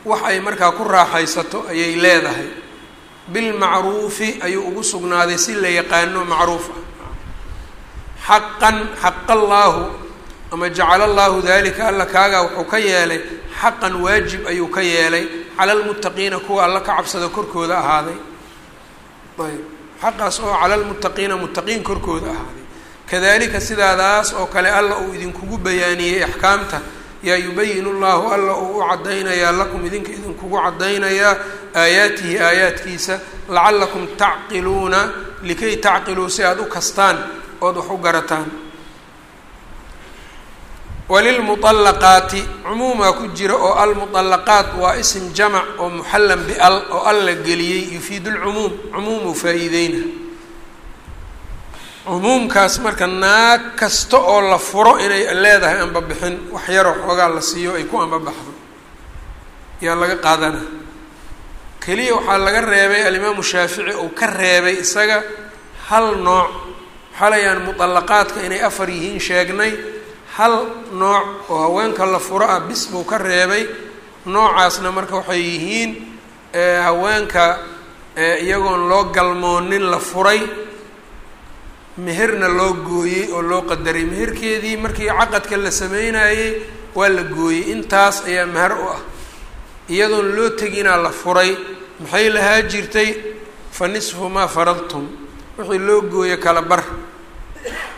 Wax ay markaa ku raaxaysato ayay leedahay. Bilmacruufi ayuu ugu sugnaaday si la yaqaano macruuf ah xaqan xaqa allaahu ama jacala allaahu dalika alla kaagaa wuxuu ka yeelay xaqan waajib ayuu ka yeelay cala lmuttaqiina kuwa alla ka cabsada korkooda ahaaday ayb xaqaas oo cala lmuttaqiina muttaqiin korkooda ahaaday kadalika sidaadaas oo kale alla uu idinkugu bayaaniyey axkaamta yaa yubayin llahu alla uu u caddaynayaa lakum idinka idinkugu caddaynayaa aayaatihi aayaadkiisa lacalakum tacqiluuna likay tacqiluu si aada u kastaan ood wax u garataan. Walilmuطallaqaati cumuumaa ku jira oo almuطallaqaat waa ism jamac oo muxallan bial oo al la geliyey yufiidu lcumuum cumuumuu faa-iideyna. Cumuumkaas marka naag kasta oo la furo inay leedahay anbabixin wax yaroo xoogaa la siiyo ay ku anbabaxdo yaa laga qaadana. Keliya waxaa laga reebay alimaamu shaafici uu ka reebay isaga hal nooc xalayaan muطallaqaadka inay afar yihiin sheegnay. Hal nooc oo haweenka la furo ah bis buu ka reebay. Noocaasna marka waxay yihiin haweenka iyagoon loo galmoonin la furay. Meherna loo gooyey oo loo qadaray. Meherkeedii markii caqadka la sameynayey waa la gooyey. Intaas ayaa meher u ah. Iyadoon loo teginaa la furay. Maxay lahaa jirtay? Fa nisfu maa faradtum wixii loo gooyo kala bar.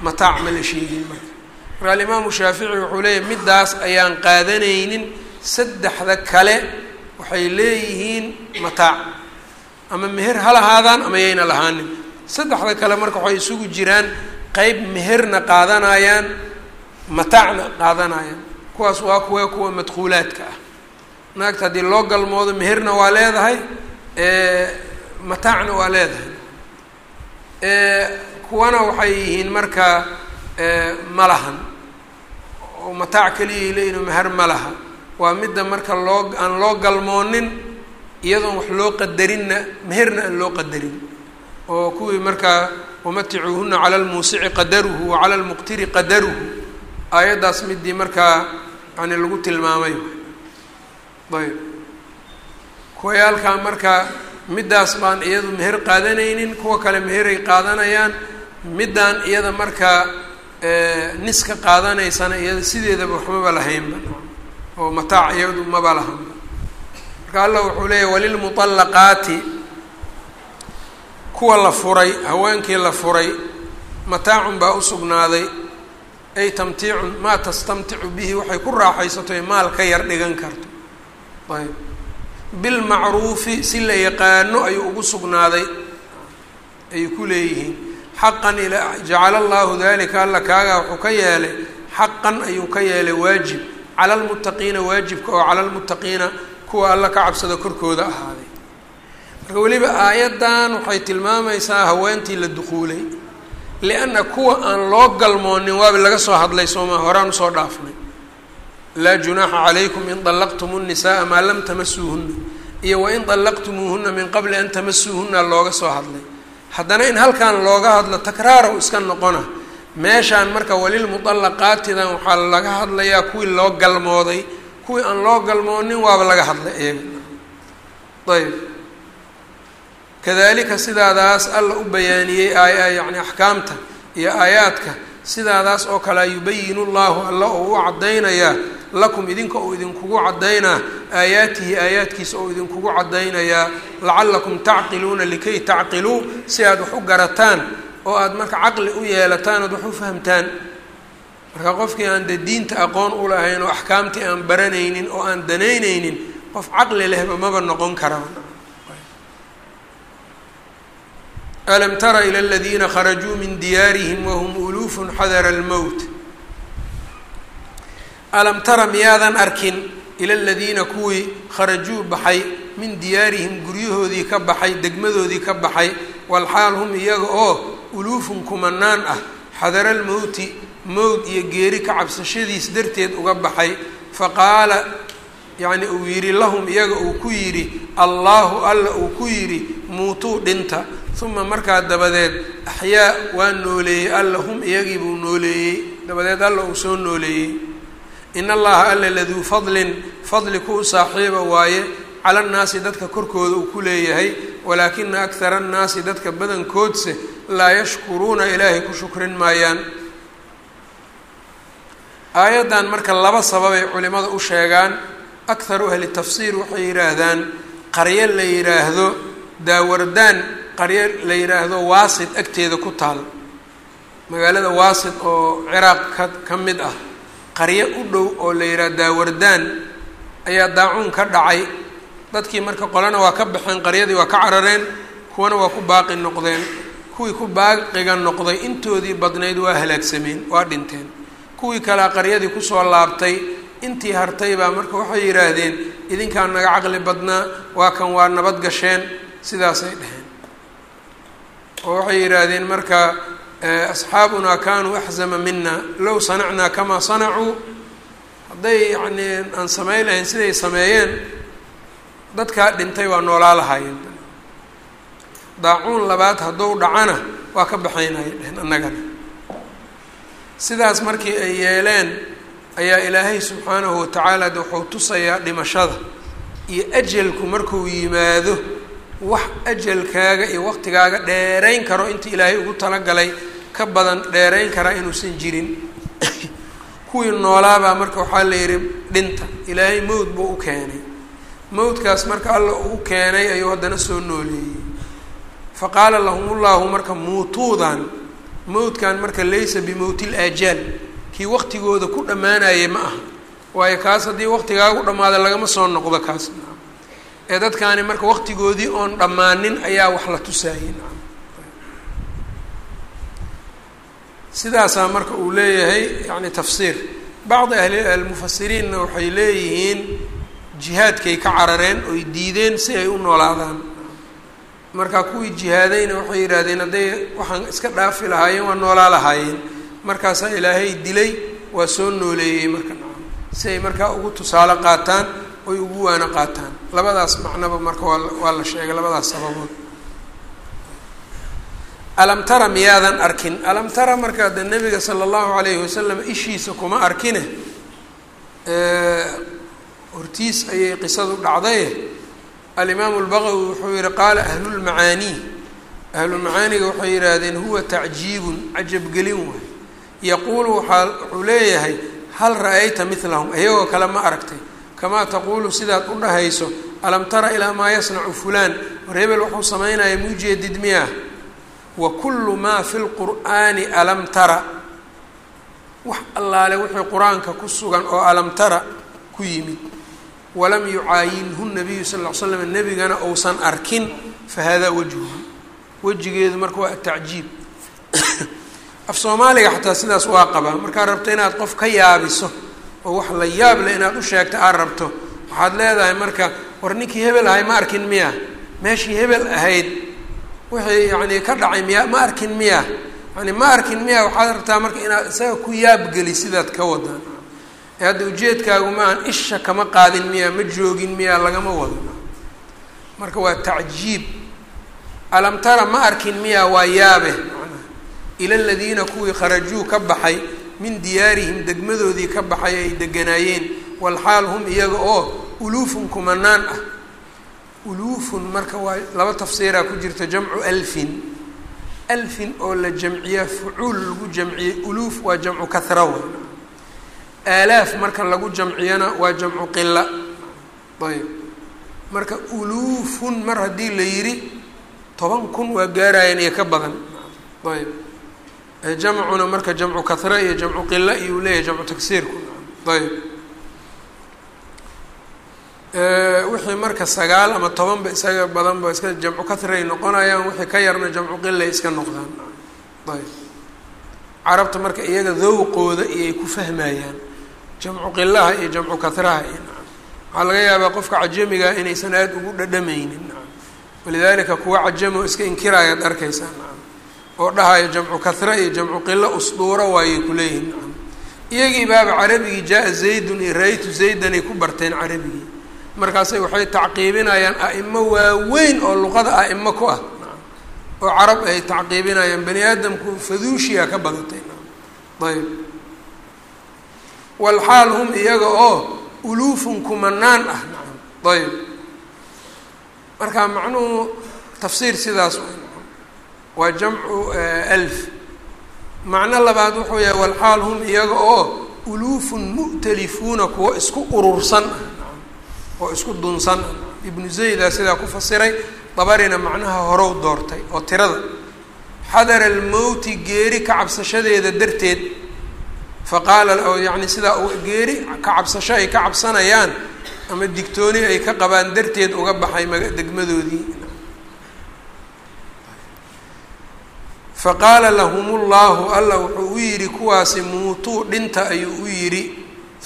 Mataac ma la sheegin marka. Marka alimaamu shaafici wuxuu leeyahy middaas ayaan qaadanaynin saddexda kale waxay leeyihiin mataac ama meher ha lahaadaan ama yayna lahaanin. Saddexda kale marka waxay isugu jiraan qeyb meherna qaadanayaan mataacna qaadanayaan. Kuwaas waa kuwa kuwa madkuulaadka ah. Naagta haddii loo galmoodo meherna waa leedahay mataacna waa leedahay kuwana waxay yihiin marka ma lahan. Oo mataac keliyay leeyihiin meher ma laha. Waa midda marka loo aan loo galmoonin iyadoon wax loo qadarinna meherna aan loo qadarin. Oo kuwii markaa wamaticuuhuna cala lmuusici qadaruhu wa cala lmuqtiri qadaruhu. Aayaddaas midii markaa yani lagu tilmaamay ayb kuwayaalkaa marka middaas baan iyadu meher qaadanaynin kuwa kale meheray qaadanayaan. Middaan iyada markaa niska qaadanaysana iyada sideedaba waxmaba lahaynba. Oo mataac iyadu maba lahanba. Marka allah wuxuu leeyahy walilmuطallaqaati kuwa la furay haweenkii la furay mataacun baa usugnaaday ay tamtiicun maa tastamticu bihi? Waxay ku raaxaysato maal ka yar dhigan karto. Ayb bilmacruufi si la yaqaano ayuu ugu sugnaaday. Ayay ku leeyihiin. Xaqan jacala allahu dalika alla kaagaa wuxuu ka yeelay. Xaqan ayuu ka yeelay waajib. Cala lmuttaqiina waajibka oo cala lmuttaqiina kuwa alla ka cabsada korkooda ahaaday. Marka weliba aayaddan waxay tilmaamaysaa haweentii la duquulay. Lianna kuwa aan loo galmoonin waaba laga soo hadlay sooma horaan u soo dhaafnay laa junaaxa calaykum in dallaqtum nnisaaa maa lam tamasuuhunna iyo wain dallaqtumuuhuna min qabli an tamasuuhuna looga soo hadlay. Haddana in halkan looga hadlo takraaraw iska noqona. Meeshaan marka walilmuطallaqaatidan waxaa laga hadlayaa kuwii loo galmooday. Kuwii aan loo galmoonin waaba laga hadlay ayb kadalika sidaadaas alla u bayaaniyey yani axkaamta iyo aayaadka sidaadaas oo kalea yubayinu llahu alla oo u caddaynayaa lakum idinka uu idinkugu caddaynaa aayaatihi aayaadkiisa oo idinkugu caddaynayaa lacallakum tacqiluuna likay tacqiluu si aad wax u garataan oo aad marka caqli u yeelataan ood wax u fahamtaan. Marka qofkii aan de diinta aqoon u lahayn oo axkaamtii aan baranaynin oo aan danaynaynin qof caqli lehba maba noqon karaa alam tara ila aladiina kharajuu min diyaarihim wahum uluufun xadara almowt alam tara miyaadan arkin ila aladiina kuwii kharajuu baxay min diyaarihim guryahoodii ka baxay degmadoodii ka baxay walxaal hum iyaga oo uluufun kumanaan ah xadara almowti mowd iyo geeri ka cabsashadiis darteed uga baxay fa qaala yacni uu yidhi lahum iyaga uu ku yidhi allaahu alla uu ku yidhi muutuu dhinta. Uma markaa dabadeed axyaa waa nooleeyey alla hum iyagii buu nooleeyey. Dabadeed alla uu soo nooleeyey. In allaha alla laduu fadlin fadli ku u saaxiiba waaye cala annaasi dadka korkooda uu ku leeyahay walaakina akhara annaasi dadka badankoodse laa yashkuruuna ilaahay ku shukrin maayaan. Aayaddan marka laba sababay culimada u sheegaan akharu ahli tafsiir waxay yidhaahdaan qaryo la yidhaahdo daawardaan qaryo la yidhaahdo waasit agteeda ku taal. Magaalada waasit oo ciraaq ka ka mid ah qaryo u dhow oo la yidhaahdo daawardaan ayaa daacuun ka dhacay. Dadkii marka qolena waa ka baxeen qaryadii waa ka carareen kuwana waa ku baaqi noqdeen. Kuwii ku baaqiga noqday intoodii badnayd waa halaagsameen waa dhinteen. Kuwii kalea qaryadii ku soo laabtay intii hartay baa marka waxay yidhaahdeen idinkaa naga caqli badnaa waa kan waa nabad gasheen. Sidaasay dheheen oo waxay yidhaahdeen marka asxaabunaa kaanuu axzama mina low sanacnaa kamaa sanacuu. Hadday yacnii aan samayn lahayn siday sameeyeen dadkaa dhintay waa noolaa lahaayeen daacuun labaad hadduu dhacana waa ka baxaynaya dheheen annagana. Sidaas markii ay yeeleen ayaa ilaahay subxaanahu watacaala de wuxuu tusayaa dhimashada iyo ajalku markuu yimaado wax ajalkaaga iyo waqtigaaga dheerayn karo inta ilaahay ugu talagalay ka badan dheerayn karaa inuusan jirin. Kuwii noolaabaa marka waxaa la yidhi dhinta ilaahay mowd buu u keenay. Mowdkaas marka alla uu keenay ayuu haddana soo nooleeyey. Fa qaala lahumullahu marka muutuudan. Mowdkan marka laysa bimowtil aajaal kii waqtigooda ku dhammaanayay ma aha. Waayo kaas haddii waqtigaagu dhammaada lagama soo noqdo kaas. Ee dadkaani marka waqtigoodii oon dhammaanin ayaa wax la tusaayey sidaasaa marka uu leeyahay yani tafsiir. Bacdi ahli almufasiriinna waxay leeyihiin jihaadkay ka carareen oy diideen si ay u noolaadaan. Marka kuwii jihaadayna waxay yidhaahdeen hadday waxaan iska dhaafi lahaayeen waa noolaa lahaayeen markaasaa ilaahay dilay waa soo nooleeyey marka. Si ay markaa ugu tusaale qaataan oy ugu waano qaataan. Labadaas macnaba marka waa waa la sheegay labadaas sababood. Alam tara miyaadan arkin? Alam tara markaa de nabiga sala allahu alayhi wasalam ishiisa kuma arkine? Hortiis ayay qisadu dhacdaye alimaamu lbaqawi wuxuu yihi qaala ahlulmacaanii ahlulmacaaniga waxay yidhaahdeen huwa tacjiibun cajabgelin waay yaquulu waaa wuxuu leeyahay hal ra'ayta milahum iyagoo kale ma aragtay kamaa taquulu sidaad u dhahayso alam tara ilaa maa yasnacu fulaan? War hebel wuxuu samaynaya muujeedid miya wa kullu maa fi lqur'aani alam tara. Wax allaale wixii qur'aanka ku sugan oo alam tara ku yimid. Walam yucaayinhu nabiyu sal ll slam nebigana uusan arkin fa haadaa wajhuhu wejigeedu marka waa atacjiib af soomaaliga xataa sidaas waa qabaa markaad rabto inaad qof ka yaabiso oo wax la yaab leh inaad u sheegto aad rabto waxaad leedahay marka war ninkii hebel ahay ma arkin miya. Meeshii hebel ahayd wixii yacni ka dhacay miya ma arkin miya. Yani ma arkin miya waxaad rabtaa marka inaad isaga ku yaabgeli sidaad ka wadaan. Ee hadda ujeedkaagu maahan isha kama qaadin miya ma joogin miya lagama wado. Marka waa tacjiib. Alam tara ma arkin miya waa yaabe ila aladiina kuwii kharajuu ka baxay min diyaarihim degmadoodii ka baxay ay deganaayeen. Walxaal hum iyaga oo uluufun kumanaan ah. Uluufun marka waa laba tafsiiraa ku jirta jamcu alfin. Alfin oo la jamciyaa fucuul lagu jamciyey uluuf waa jamcu kahra wey aalaaf marka lagu jamciyana waa jamcu qila ayb marka uluufun mar haddii la yidhi toban kun waa gaarayeen iyo ka badan. Ayb jamcuna marka jamcu kahra iyo jamcu qila iyuu leeyahay jamcu tagsiirku. Ayb wixii marka sagaal ama tobanba isaga badanba iska jamcu kahray noqonayaan wixii ka yarna jamcu qilay iska noqdaan. Ayb carabta marka iyaga dawqooda iyay ku fahmayaan jamcu qilaha iyo jamcu kahraha iyo waxaa laga yaabaa qofka cajamigaa inaysan aada ugu dhadhamaynin walidaalika kuwa cajamo iska inkiraayaad arkaysaa oo dhahayo jamcu kahra iyo jamcu qilo usduuro waayay kuleeyihin iyagii baaba carabigii jaa-a zaydun iyo ra'aytu zaydanay ku barteen carabigii. Markaasay waxay tacqiibinayaan a'imo waaweyn oo luqada a'imo ku ah. Oo carab ay tacqiibinayaan bani aadamku faduushiya ka badatay ayb walxaal hum iyaga oo uluufun kumanaan ah. Ayb marka macnuhu tafsiir sidaas waa jamcu alf. Macno labaad wuxuu yahay walxaal hum iyaga oo uluufun mu'talifuuna kuwo isku urursan. Ah oo isku dunsan. Ibnu zaydaa sidaa ku fasiray dabarina macnaha horow doortay oo tirada. Xadara almowti geeri ka cabsashadeeda darteed. Fa qaala oo yacni sidaa geeri ka cabsasho ay ka cabsanayaan ama digtooni ay ka qabaan darteed uga baxay maga degmadoodii faqaala lahum llahu alla wuxuu u yidhi kuwaasi muutuu dhinta ayuu u yidhi.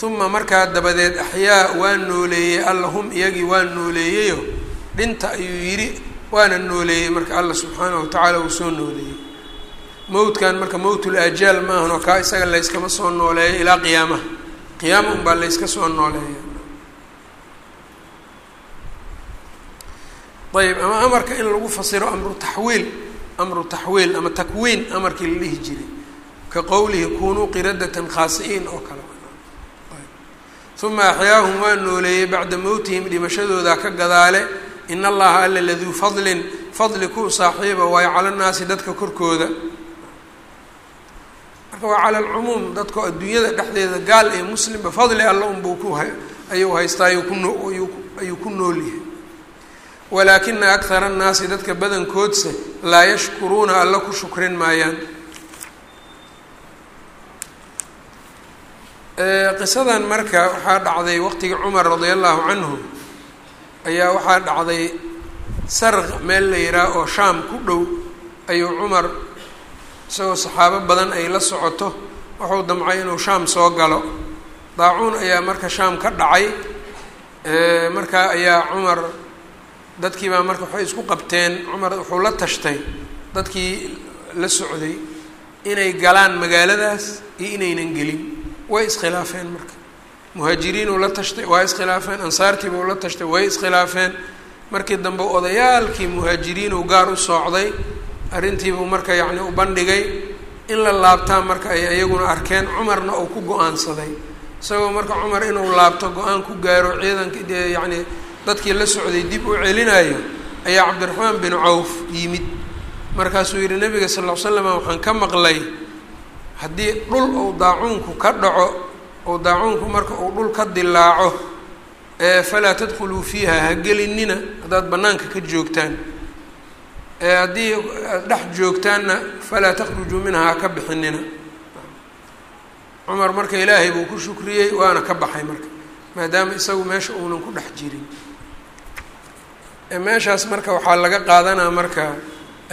Uma markaa dabadeed axyaa waa nooleeyey alla hum iyagii waa nooleeyeyo. Dhinta ayuu yidhi waana nooleeyey. Marka alla subxaanahu watacaala uu soo nooleeyey. Mowtkan marka mowtul ajaal oo kaa isaga layskama soo nooleeyo ilaa qiyaamaha. Qiyaama unbaa layska soo nooleeya. Ayb ama amarka in lagu fasiro amru taxwiil amru taxwiil ama takwiin amarkii la dhihi jiray. Ka qowlihi kunuu qiradatan khaasi'iin oo kale. Uma axyaahum waa nooleeyey bacda mowtihim dhimashadooda ka gadaale in allaha alla laduu fadlin fadli ku saaxiiba waayo cala nnaasi dadka korkooda. Marka waa cala alcumuum dadka adduunyada dhexdeeda gaal iyo muslimba fadli alla unbuu ku ayuu haystaa ayuu kuno ayuu ku nool yahay walaakina akhara annaasi dadka badankoodse laa yashkuruuna alla ku shukrin maayaan. Qisadan marka waxaa dhacday waqtigii cumar radia allahu canhu ayaa waxaa dhacday sarq meel la yidhaah oo shaam ku dhow ayuu cumar isagoo saxaabo badan ay la socoto wuxuu damcay inuu shaam soo galo. Daacuun ayaa marka shaam ka dhacay markaa ayaa cumar dadkii baa marka waxay isku qabteen cumar wuxuu la tashtay dadkii la socday inay galaan magaaladaas iyo inaynan gelin. Way iskhilaafeen marka. Muhaajiriinuu la tashtay waa iskhilaafeen. Ansaartiibuu la tashtay way iskhilaafeen. Markii dambe odayaalkii muhaajiriinuu gaar u soocday arrintiibuu marka yacni u bandhigay in la laabtaa marka ay iyaguna arkeen. Cumarna uu ku go'aansaday. Isagoo marka cumar inuu laabto go'aan ku gaaro ciidanka dee yacni dadkii la socday dib u celinayo ayaa cabdiraxmaan bin cawf yimid. Markaasuu yidhi nabiga sal ly slam waxaan ka maqlay haddii dhul uu daacuunku ka dhaco ou daacuunku marka uu dhul ka dilaaco falaa tadkhuluu fiiha ha gelinina haddaad bannaanka ka joogtaan. Haddii aad dhex joogtaanna falaa takhrujuu minha ha ka bixinina. Cumar marka ilaahay buu ku shukriyey waana ka baxay marka maadaama isagu meesha uunan ku dhex jirin meeshaas marka waxaa laga qaadanaa marka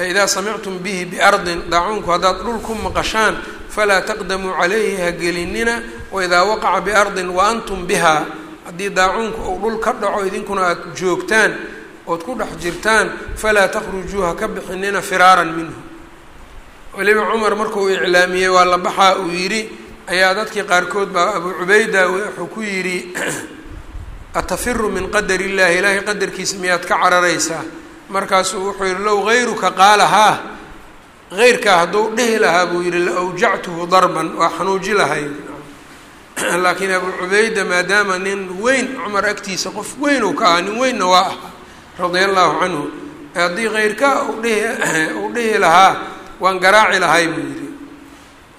idaa samictum bihi biardin daacuunku haddaad dhul ku maqashaan falaa taqdamuu calayhi ha gelinina waidaa waqaca biardin wa antum bihaa haddii daacuunku uu dhul ka dhaco idinkuna aada joogtaan ood ku dhex jirtaan falaa takhrujuu ha ka bixinina firaaran minhu. Weliba cumar markuu iclaamiyey waa la baxaa uu yidhi ayaa dadkii qaarkood baa abuu cubayda wuxuu ku yidhi atafiru min qadar illahi ilaahay qadarkiisa miyaad ka cararaysaa? Markaasuu wuxuu yihi low hayruka qaala haa heyrkaa hadduu dhihi lahaa buu yihi la awjactuhu darban waa xanuuji lahay laakiin abuu cubayda maadaama nin weyn cumar agtiisa qof weyn uu ka ahaa nin weynna waa ah radia allahu canhu haddii heyrkaa u dhihi uu dhihi lahaa waan garaaci lahay buu yihi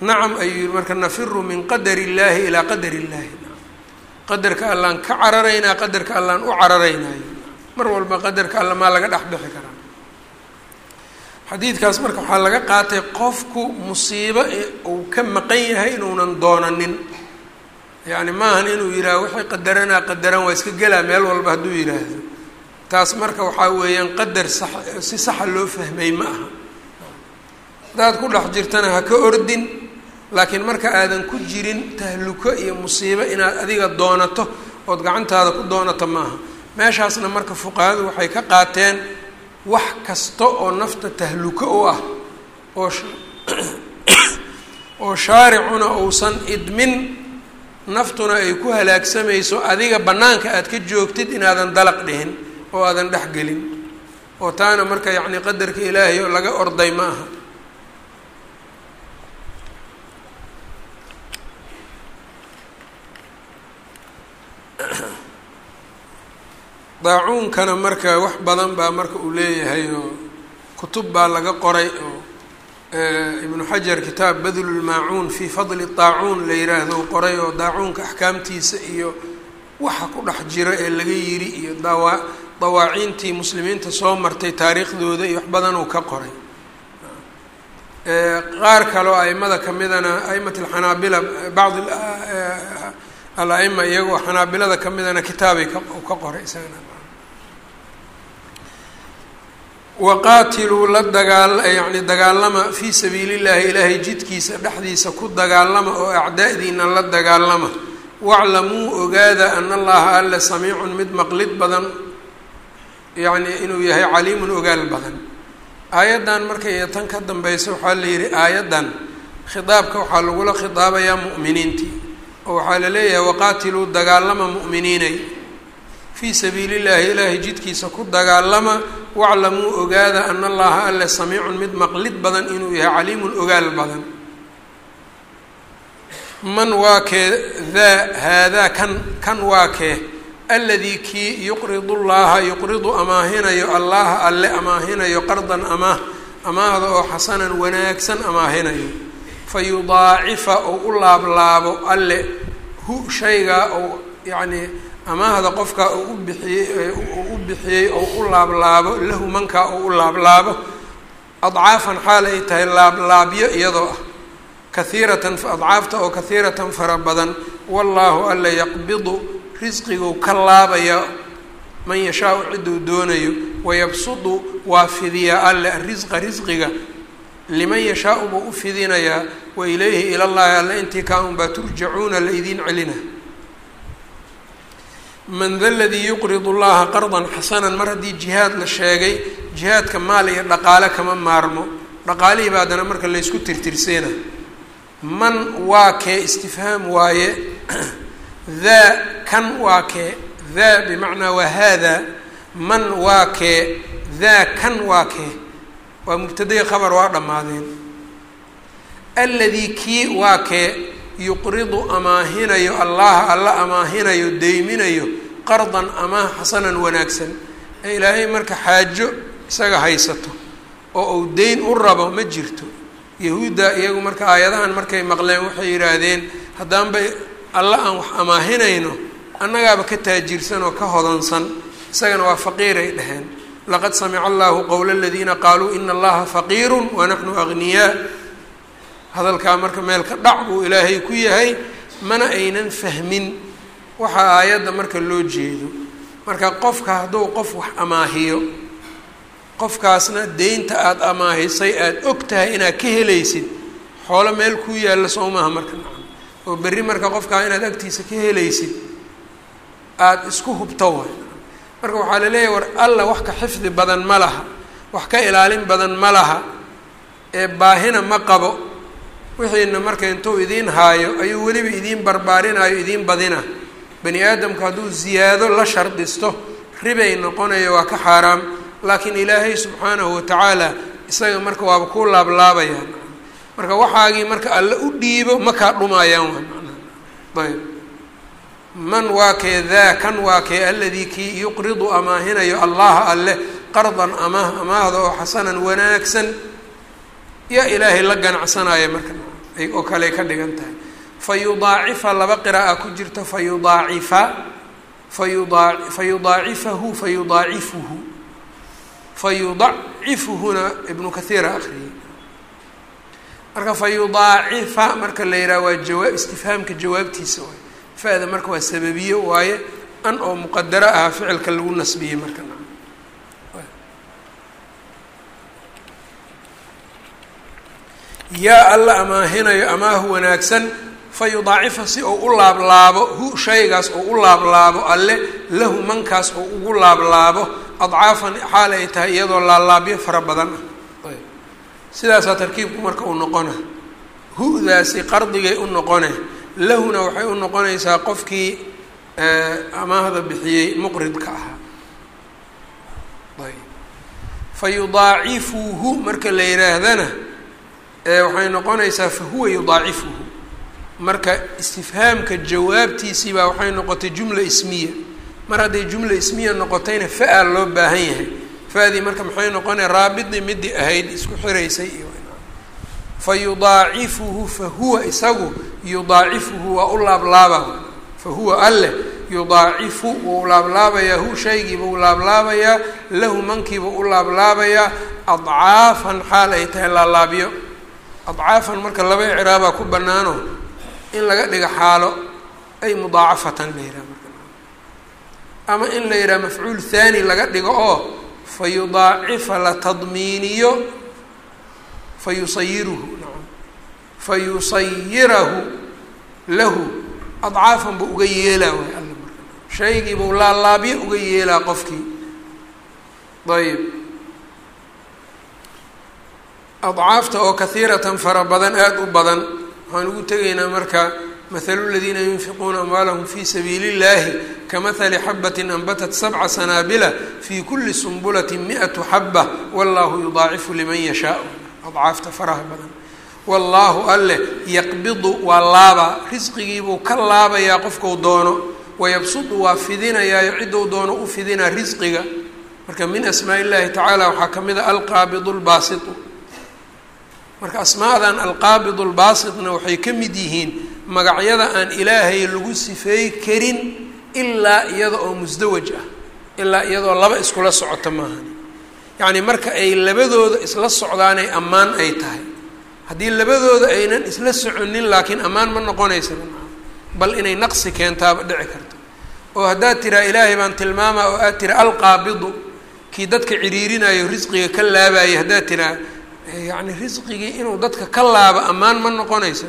nacam ayuu yihi marka nafiru min qadar illahi ilaa qadar illahi qadarka allaan ka cararaynaa qadarka allaan u cararaynayo mar walba qadarka alla maa laga dhex bixi karaa xadiidkaas marka waxaa laga qaatay qofku musiibo uu ka maqan yahay inuunan doonanin. Yacni maahan inuu yidhaaho wixii qadaranaa qadaran waa iska gelaa meel walba hadduu yidhaahdo. Taas marka waxaa weeyaan qadar sax si saxa loo fahmay ma aha. Haddaad ku dhex jirtana ha ka ordin laakiin marka aadan ku jirin tahluko iyo musiibo inaad adiga doonato ood gacantaada ku doonato maaha. Meeshaasna marka fuqahadu waxay ka qaateen wax kasta oo nafta tahluko u ah oo oo shaaricuna uusan idmin naftuna ay ku halaagsamayso adiga bannaanka aad ka joogtid inaadan dalaq dhihin oo aadan dhex gelin. Oo taana marka yacni qadarka ilaahay oo laga orday ma aha daacuunkana marka wax badan baa marka uu leeyahay oo kutub baa laga qoray oo ibnu xajar kitaab badlulmaacuun fii fadli daacuun la yiraahdo qoray oo daacuunka axkaamtiisa iyo waxa ku dhex jira ee laga yiri iyo dawaa dawaaciintii muslimiinta soo martay taariikhdooda iyo wax badan uu ka qoray. Qaar kaleo aimada kamidana aimat alxanaabila bacd al-aima iyagoo xanaabilada kamidana kitaabay ka ka qoray isagana waqaatiluu la dagaal yacni dagaalama fii sabiili llaahi ilaahay jidkiisa dhexdiisa ku dagaalama oo acdaa'diina la dagaalama waclamuu ogaada ana allaha alle samiicun mid maqlid badan yacni inuu yahay caliimun ogaal badan. Aayaddan markay tan ka dambeysa waxaa la yidhi aayaddan khitaabka waxaa lagula khitaabayaa mu'miniintii oo waxaa la leeyahay waqaatiluu dagaalama mu'miniinay. Fii sabiili llaahi ilaahay jidkiisa ku dagaalama waclamuu ogaada ana allaha alle samiicun mid maqlid badan inuu yahay caliimun ogaal badan. Man waa kee daa haadaa kan kan waa kee. Aladii kii yuqridu llaha yuqridu amaahinayo allaha alle amaahinayo qardan amaah amaahda oo xasanan wanaagsan amaahinayo fa yudaacifa ou u laablaabo alle hu shaygaa ou yacnii amaahda qofkaa uu u bixiyey u bixiyey ou u laablaabo lahu mankaa ou u laablaabo adcaafan xaal ay tahay laablaabyo iyadoo ah. Kahiiratan adcaafta oo kahiiratan fara badan wallaahu alla yaqbidu risqiguu ka laabaya man yashaau ciduu doonayo wayabsudu waa fidiyaa alle arisqa risqiga liman yashaau buu u fidinayaa wa ilayhi ilallaahi alle intii kaa unbaa turjacuuna la idiin celina. Man da ladii yuqridu llaha qardan xasanan mar haddii jihaad la sheegay jihaadka maal iyo dhaqaale kama maarmo. Dhaqaalihii baa haddana marka laysku tirtirseena. Man waa kee istifhaam waaye? Daa kan waa kee? Daa bimacnaa waa haadaa man waa kee? Daa kan waa kee waa mubtadai khabar waa dhammaadeen. Alladii kii waa kee yuqridu amaahinayo allaha alla amaahinayo deyminayo qardan amaah xasanan wanaagsan. Ee ilaahay marka xaajo isaga haysato oo uu deyn u rabo ma jirto. Yahuudda iyagu marka aayadahan markay maqleen waxay yidhaahdeen haddaanbay alla aan wax amaahinayno annagaaba ka taajirsan oo ka hodansan isagana waa faqiiray dheheen laqad samica allahu qowla aladiina qaaluu ina allaha faqiirun wa naxnu agniyaa hadalkaa marka meel ka dhac buu ilaahay ku yahay mana aynan fahmin. Waxaa aayadda marka loo jeedo. Marka qofka hadduu qof wax amaahiyo qofkaasna deynta aada amaahisay aada og tahay inaad ka helaysid xoolo meel kuu yaalla soo maaha marka nacam. Oo berri marka qofkaa inaad agtiisa ka helaysid aada isku hubto waay marka waxaa la leeyahay war alla wax ka xifdi badan ma laha wax ka ilaalin badan ma laha ee baahina ma qabo. Wixiina marka intuu idiin haayo ayuu weliba idiin barbaarinaayo idiin badina. Bani aadamku hadduu ziyaado la shardisto ribay noqonayo waa ka xaaraam. Laakiin ilaahay subxaanahu watacaala isaga marka waaba kuu laablaabayaan marka waxaagii marka alle u dhiibo ma kaa macnaha ayb man waa kee daa kan waa kee aladii kii yuqridu amaahinayo allaha alleh qardan amaah amaahda oo xasanan wanaagsan. Yaa ilaahay la ganacsanaya marka oo kale ka dhigan tahay. Fa yudaacifa laba qira'a ku jirta fa yudaacifa fayudaa fa yudaacifahu fa yudaacifuhu. Fa yudacifuhuna ibnu kathiira akriyay marka fa yudaacifa marka la yidhaha waa jawaa istifhaamka jawaabtiisa waay fa-da marka waa sababiye waaye an oo muqadaro ah ficilka lagu nasbiyey marka. Yaa alla amaahinayo amaahu wanaagsan fa yudaacifa si uu u laablaabo hu shaygaas oo u laablaabo alle lahu mankaas oo ugu laablaabo adcaafan xaal ay tahay iyadoo laalaabyo fara badan. Ah sidaasaa tarkiibku marka uu noqona hu-daasi qardigay u noqone lahuna waxay u noqonaysaa qofkii amaahda bixiyey muqridka ahaa ayb. Fa yudaacifuhu marka la yidhaahdana waxay noqonaysaa fa huwa yudaacifuhu. Marka istifhaamka jawaabtiisii baa waxay noqotay jumla ismiya. Mar hadday jumla ismiya noqotayna fa-a loo baahan yahay. Fa-dii marka maxay noqonaya raabidii midii ahayd isku xiraysay iyo fa yudaacifuhu fa huwa isagu yudaacifuhu waa u laablaaba. Fa huwa alleh yudaacifu wuu laablaabayaa hu shaygiiba u laablaabayaa lahu mankiiba u laablaabayaa adcaafan xaal ay tahay laalaabyo adcaafan marka laba icraabaa ku banaano in laga dhigo xaalo ay mudaacafatan la yidhaha ama in la yidhaha mafcuul thaani laga dhigo oo fa la tadmiiniyo fa nacam fa yusayirahu lahu. Adcaafan buu uga yeelaa way alla marka. Shaygiibuu laalaabyo uga yeelaa qofkii. Ayb adcaafta oo kahiiratan fara badan aada u badan waxaan ugu tegaynaa marka mathalu ladiina yunfiquuna amwaalahum fi sabiili اllahi kamahali xabatin anbatat sabca sanaabila fi kuli sumbulati miatu xaba wallahu yudaacifu liman yashaau. Adcaafta faraha badan wallaahu alleh yaqbidu waa laabaa risqigiibuu ka laabayaa qofkau doono. Wayabsudu waa fidinayaayo ciddou doono u fidinaa risqiga marka min asmaa illahi tacaala waxaa ka mid a alqaabidu lbaasitu marka asmaadan alqaabidu lbaasitna waxay ka mid yihiin magacyada aan ilaahay lagu sifeey karin ilaa iyada oo musdawaj ah. Ilaa iyadoo laba iskula socota maahan yacni marka ay labadooda isla socdaanay ammaan ay tahay haddii labadooda aynan isla soconin laakiin ammaan ma noqonaysa bal inay naqsi keentaaba dhici karto. Oo haddaad tiraa ilaahay baan tilmaamaa oo aad tira alqaabidu kii dadka ciriirinayo risqiga ka laabayo haddaad tiraa yacni risqigii inuu dadka ka laabo ammaan ma noqonaysa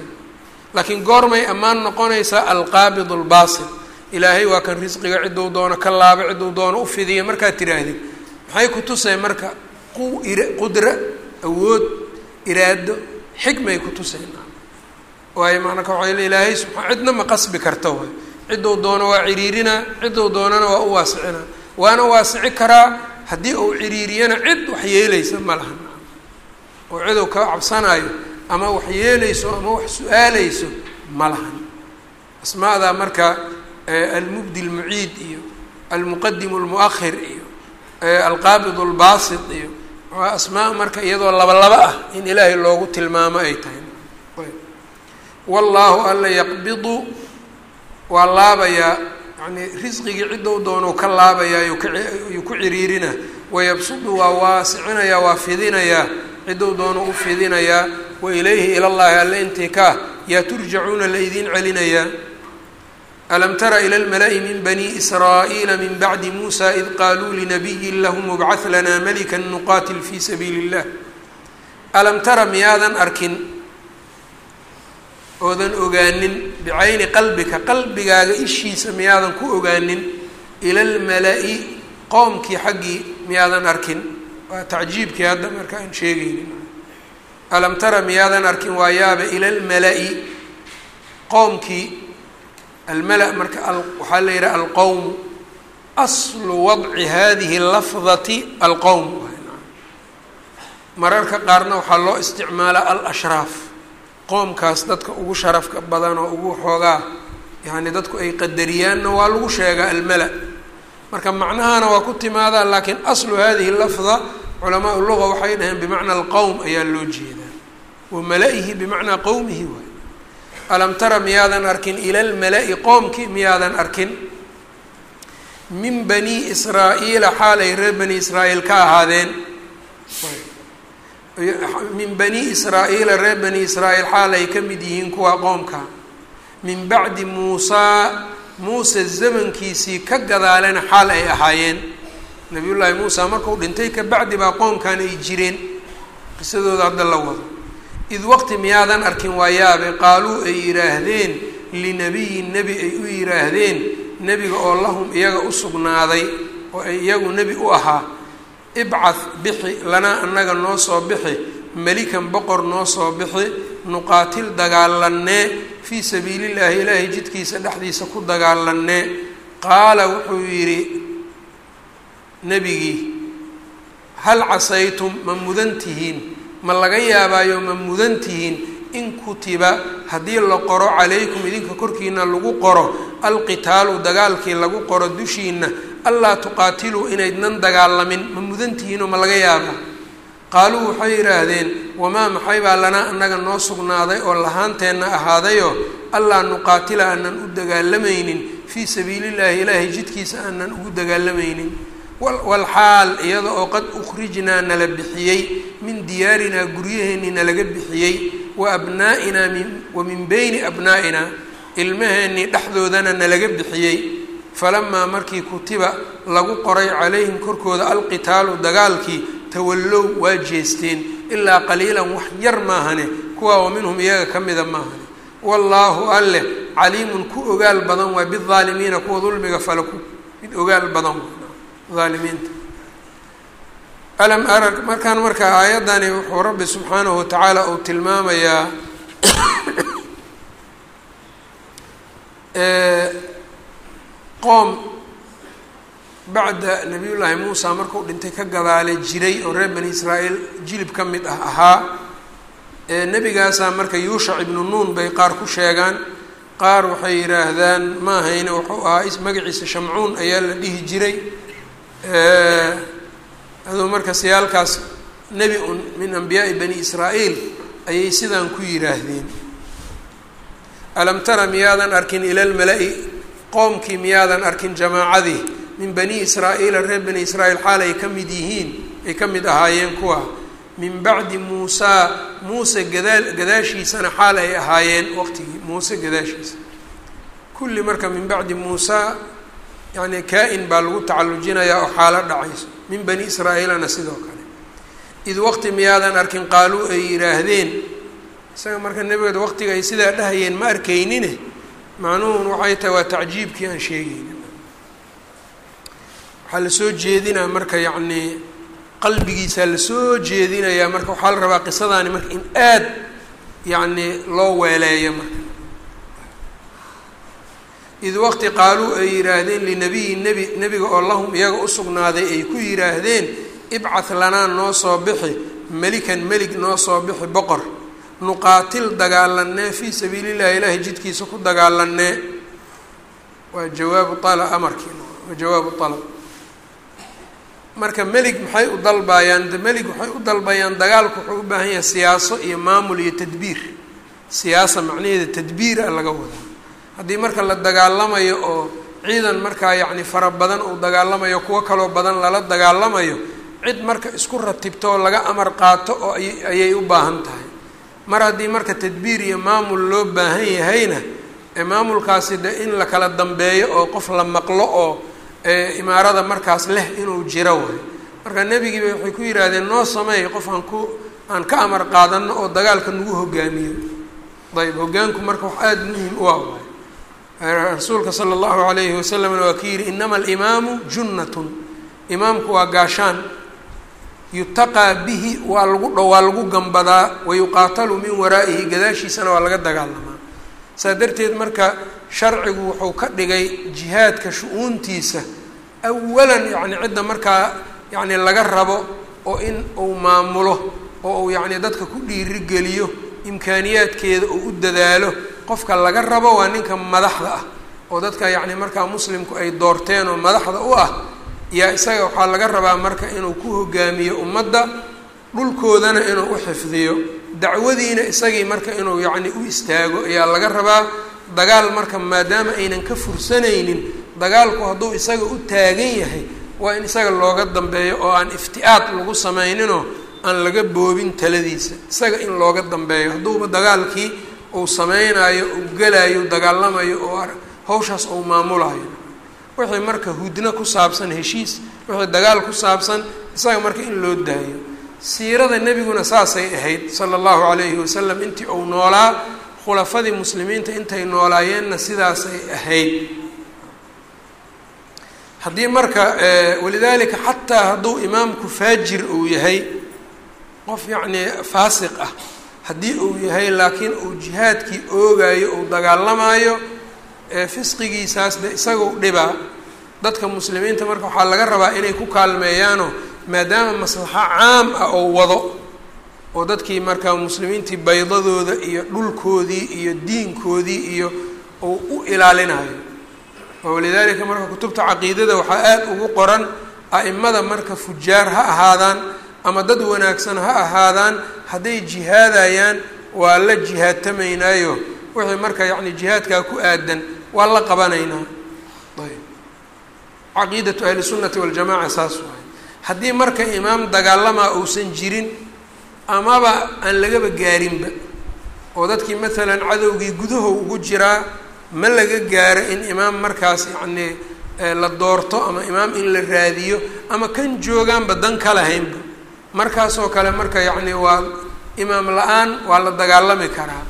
laakiin goormay ammaan noqonaysaa alqaabid albaasit ilaahay waa kan risqiga cidduu doono ka laabo cidduu doono u fidiya. Markaad tidhaahdid maxay ku tusay marka qu qudra awood iraado xikmay ku tuseen waayo maanaka waxay ilaahay subaa cidna ma qasbi karta waay cidduu doono waa ciriirinaa cidduu doonana waa u waasicinaa waana waasici karaa haddii uu ciriiriyana cid wax yeelaysa ma lahan. Oo cidow ka cabsanaayo ama wax yeelayso ama wax su'aaleyso ma lahan. Asmaadaa marka almubdi lmuciid iyo almuqadimu lmuahir iyo alqaabid lbaasit iyo waa asmaa marka iyadoo laba laba ah in ilaahay loogu tilmaamo ay tahay. Wallaahu alla yaqbidu waa laabayaa yani risqigii ciddou doonuu ka laabayaa yuu ku ciriirina. Wayabsudu waa waasicinayaa waa fidinayaa ciddou doonu u fidinayaa. Wa ilayhi ilallaahi alle intii ka ah yaa turjacuuna la idiin celinayaa alam tara ila lmala'i min bani israa'iila min bacdi muusa id qaaluu linabiyin lahum ubcah lanaa malikan nuqaatil fii sabiili illah alam tara miyaadan arkin oodan ogaanin bicayni qalbika qalbigaaga ishiisa miyaadan ku ogaanin ila lmala'i qoomkii xaggii miyaadan arkin waa tacjiibkii hadda marka aan sheegaynin alam tara miyaadan arkin waa yaaba ila lmala'i qoomkii almala marka waxaa la yidhaha alqowm aslu wadci hadihi lafdati alqowm mararka qaarna waxaa loo isticmaalaa alashraaf. Qoomkaas dadka ugu sharafka badan oo ugu xoogaa yani dadku ay qadariyaanna waa lagu sheegaa almala. Marka macnahana waa ku timaadaa laakiin aslu hadihi lafda culamaa luga waxay dhaheen bimacna alqowm ayaa loo jeedaa. Wa mala-ihi bimacnaa qowmihi waay alam tara miyaadan arkin ila lmala-i qoomkii miyaadan arkin? Min bani israa'iila xaalay reer bani israa'iil ka ahaadeen. Min bani israa'iila reer bani israa'iil xaal ay ka mid yihiin kuwa qoomka. Min bacdi muusaa muuse zamankiisii ka gadaalena xaal ay ahaayeen. Nabiyullaahi muusa markuu dhintay ka bacdi baa qoomkan ay jireen. Qisadooda hadda la wado id waqti miyaadan arkin waa yaabe qaaluu ay yidhaahdeen linabiyin nebi ay u yidhaahdeen nebiga oo lahum iyaga u sugnaaday oo ay iyagu nebi u ahaa ibcah bixi lanaa annaga noo soo bixi melikan boqor noo soo bixi nuqaatil dagaalannee fii sabiilillaahi ilaahay jidkiisa dhexdiisa ku dagaalannee. Qaala wuxuu yidhi nebigii hal casaytum ma mudan tihiin ma laga yaabaayo ma mudan tihiin in kutiba haddii la qoro calaykum idinka korkiina lagu qoro alqitaalu dagaalkii lagu qoro dushiina allaa tuqaatiluu inaydnan dagaalamin ma mudantihiinoo ma laga yaabaa qaaluu waxay yidhaahdeen wamaa maxay baa lanaa annaga noo sugnaaday oo lahaanteenna ahaadayoo allaa nuqaatila aanan u dagaalamaynin fii sabiilillaahi ilaahay jidkiisa aanan ugu dagaalamaynin walxaal iyada oo qad ukhrijnaa nala bixiyey min diyaarinaa guryaheennii nalaga bixiyey wa abnaa'inaa wa min beyni abnaa'inaa ilmaheennii dhexdoodana nalaga bixiyey. Falamaa markii kutiba lagu qoray calayhim korkooda alqitaalu dagaalkii tawallow waa jeesteen. Ilaa qaliilan wax yar maahane kuwa oo minhum iyaga ka mida maahane. Wallaahu alleh caliimun ku ogaal badan waa bidaalimiina kuwa dulmiga fale ku mid ogaal badan aalimiinta alam ara markaan marka aayaddani wuxuu rabbi subxaanahu watacaala uu tilmaamayaa qoom bacda nabiyullaahi muusa markuu dhintay ka gadaale jiray oo reer bani israa'iil jilib ka mid ah ahaa nebigaasaa marka yuushac ibnu nuun bay qaar ku sheegaan. Qaar waxay yidhaahdaan ma ahayne wuxuu ahaa magaciisa shamcuun ayaa la dhihi jiray aduu marka siyaalkaas nebi un min ambiyaa'i bani israa'iil ayay sidaan ku yidhaahdeen. Alam tara miyaadan arkin ila lmala-i qoomkii miyaadan arkin jamaacadii min bani israa'iila reer bani israa'iil xaal ay ka mid yihiin ay ka mid ahaayeen kuwa. Min bacdi muusaa muuse gadaa gadaashiisana xaal ay ahaayeen waqtigii muuse gadaashiisa. Kulli marka min bacdi muusaa yacni kaa-in baa lagu tacallujinayaa oo xaalo dhacayso min bani israa'iilana sidoo kale. Id waqti miyaadan arkin qaaluu ay yidhaahdeen. Isaga marka nebigeed waqtiga ay sidaa dhahayeen ma arkaynine. Macnuhun waxay tahay waa tacjiibkii aan sheegayni waxaa la soo jeedinaa marka yacnii qalbigiisaa la soo jeedinayaa marka waxaa la rabaa qisadaani marka in aad yacni loo weeleeyo marka id waqti qaaluu ay yidhaahdeen linabiyi nebi nebiga oo lahum iyaga u sugnaaday ay ku yidhaahdeen ibcah lanaa noo soo bixi melikan melig noo soo bixi boqor nuqaatil dagaalanee fii sabiili llahi ilaahay jidkiisa ku dagaalanee waa jawaabu ala amarkii waa jawaabu alab marka melig maxay u dalbayaan melig waxay u dalbayaan dagaalku wuxuu u baahan yahay siyaaso iyo maamul iyo tadbiir. Siyaasa macnaheeda tadbiira laga wadaa haddii marka la dagaalamayo oo ciidan markaa yacni fara badan uu dagaalamayo kuwo kaloo badan lala dagaalamayo cid marka isku ratibto oo laga amar qaato oo ayay u baahan tahay. Mar haddii marka tadbiir iyo maamul loo baahan yahayna ee maamulkaasi de in la kala dambeeyo oo qof la maqlo oo imaarada markaas leh inuu jiro waay. Marka nebigiiba waxay ku yidhaahdeen noo sameey qof aan ku aan ka amar qaadano oo dagaalka nagu hogaamiyo. Ayb hogaanku marka wax aada muhiim u ah waay rasuulka sala allahu alayhi wasalamna waa ka yidhi inama alimaamu junnatun. Imaamku waa gaashaan. Yutaqaa bihi waa lagu waa lagu gambadaa wayuqaatalu min waraa'ihi gadaashiisana waa laga dagaalamaa saa darteed marka sharcigu wuxuu ka dhigay jihaadka shu-uuntiisa awalan yacni cidda markaa yacni laga rabo oo in uu maamulo oo uu yacni dadka ku dhiirigeliyo imkaaniyaadkeeda uu u dadaalo qofka laga rabo waa ninka madaxda ah. Oo dadka yacni markaa muslimku ay doorteen oo madaxda u ah yaa isaga waxaa laga rabaa marka inuu ku hogaamiyo ummadda dhulkoodana inuu u xifdiyo. Dacwadiina isagii marka inuu yacni u istaago ayaa laga rabaa. Dagaal marka maadaama aynan ka fursanaynin dagaalku hadduu isaga u taagan yahay waa in isaga looga dambeeyo oo aan ifti-aad lagu sameyninoo aan laga boobin taladiisa. Isaga in looga dambeeyo hadduuba dagaalkii uu sameynayo uu gelaayo dagaalamayo oo hawshaas uu maamulayo. Wixii marka hudno ku saabsan heshiis wixii dagaal ku saabsan isaga marka in loo daayo. Siirada nebiguna saasay ahayd sala allahu calayhi wasalam intii uu noolaa khulafadii muslimiinta intay noolaayeenna sidaasay ahayd. Haddii marka walidaalika xataa hadduu imaamku faajir uu yahay qof yacnii faasiq ah. Haddii uu yahay laakiin uu jihaadkii oogayo uu dagaalamaayo fisqigiisaas de isagau dhibaa dadka muslimiinta marka waxaa laga rabaa inay ku kaalmeeyaanoo maadaama maslaxo caam ah oo wado oo dadkii markaa muslimiintii baydadooda iyo dhulkoodii iyo diinkoodii iyo uu u ilaalinayo walidaalika marka kutubta caqiidada waxaa aada ugu qoran a'imada marka fujaar ha ahaadaan ama dad wanaagsan ha ahaadaan hadday jihaadayaan waa la jihaadtamaynaayo wixii marka yacni jihaadkaa ku aadan waa la qabanaynaa. Ayb. Caqiidatu ahli sunnati waljamaca saas waay. Haddii marka imaam dagaalamaa uusan jirin amaba aan lagaba gaarinba oo dadkii maalan cadowgii gudahow ugu jiraa ma laga gaaro in imaam markaas yacnii la doorto ama imaam in la raadiyo ama kan joogaanba dan ka lahaynba markaasoo kale marka yacni waa imaam la'aan waa la dagaalami karaa.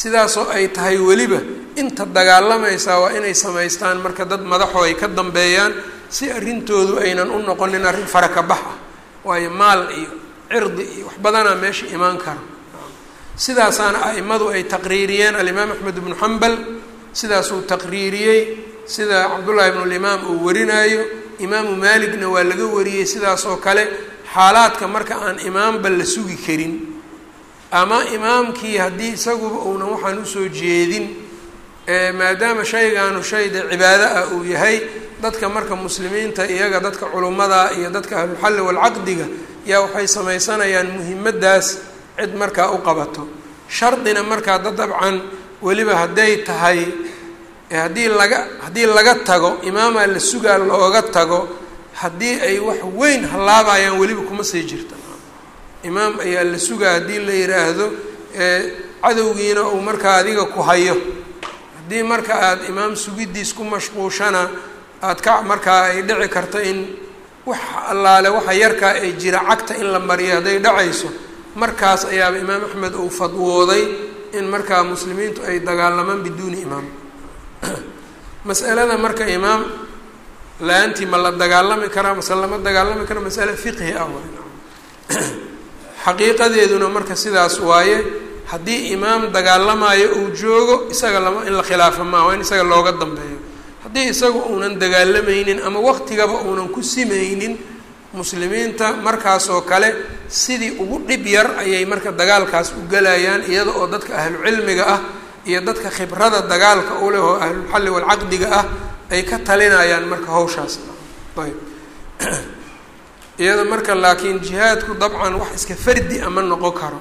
Sidaasoo ay tahay weliba inta dagaalamaysaa waa inay samaystaan marka dad madaxoo ay ka dambeeyaan si arrintoodu aynan u noqonin arrin faraka bax ah. Waayo maal iyo cirdi iyo wax badanaa meesha imaan kara sidaasaana a'imadu ay taqriiriyeen alimaam axmed ibnu xambal sidaasuu taqriiriyey sida cabdullaahi ibnulimaam uu warinaayo imaamu maaligna waa laga wariyey sidaasoo kale xaalaadka marka aan imaamba la sugi karin ama imaamkii haddii isaguba uunan waxaan u soo jeedin maadaama shaygaanu shay de cibaado ah uu yahay dadka marka muslimiinta iyaga dadka culummada iyo dadka ahlulxalli walcaqdiga yaa waxay samaysanayaan muhimaddaas cid markaa u qabato. Shardina markaa da dabcan weliba hadday tahay haddii laga haddii laga tago imaamaa la sugaa looga tago haddii ay wax weyn hallaabayaan weliba kuma sii jirta. Imaam ayaa la sugaa haddii la yidhaahdo cadowgiina uu markaa adiga ku hayo. Haddii marka aada imaam sugidiis ku mashquushana aada ka markaa ay dhici karto in wax allaale waxa yarkaa ay jira cagta in la mariyo hadday dhacayso markaas ayaaba imaam axmed uu fadwooday in markaa muslimiintu ay dagaalamaan biduuni imaam. Masalada marka imaam la'aantii ma la dagaalami karaa mase lama dagaalami kara masale fiqhi ah xaqiiqadeeduna marka sidaas waaye haddii imaam dagaalamayo uu joogo isaga lama in la khilaafo maa waa in isaga looga dambeeyo. Haddii isagu uunan dagaalamaynin ama waqtigaba uunan ku simaynin muslimiinta markaasoo kale sidii ugu dhib yar ayay marka dagaalkaas u galayaan iyada oo dadka ahlucilmiga ah iyo dadka khibrada dagaalka u leh oo ahlulxalli walcaqdiga ah ay ka talinayaan marka hawshaas. Ayb. Iyada marka laakiin jihaadku dabcan wax iska fardi ama noqon karo.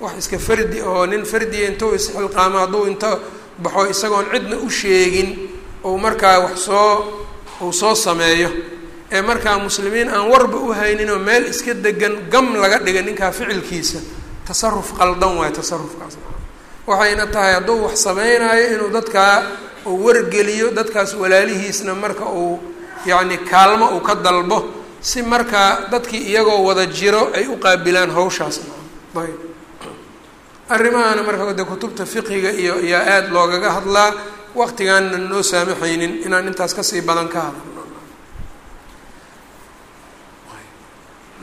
Wax iska fardi oo nin fardiya intuu isxilqaamo hadduu inta baxo isagoon cidna u sheegin ou markaa wax soo uu soo sameeyo. Ee markaa muslimiin aan warba u hayninoo meel iska degan gam laga dhiga ninkaa ficilkiisa tasaruf qaldan waayo tasarufkaas waxayna tahay hadduu wax sameynaayo inuu dadkaa uu wargeliyo dadkaas walaalihiisna marka uu yacni kaalmo uu ka dalbo si markaa dadkii iyagoo wada jiro ay u qaabilaan hawshaas. Ayb. Arrimahana marka de kutubta fiqiga iyo ayaa aada loogaga hadlaa waqtigaanna noo saamaxaynin inaan intaas ka sii badan ka hadalno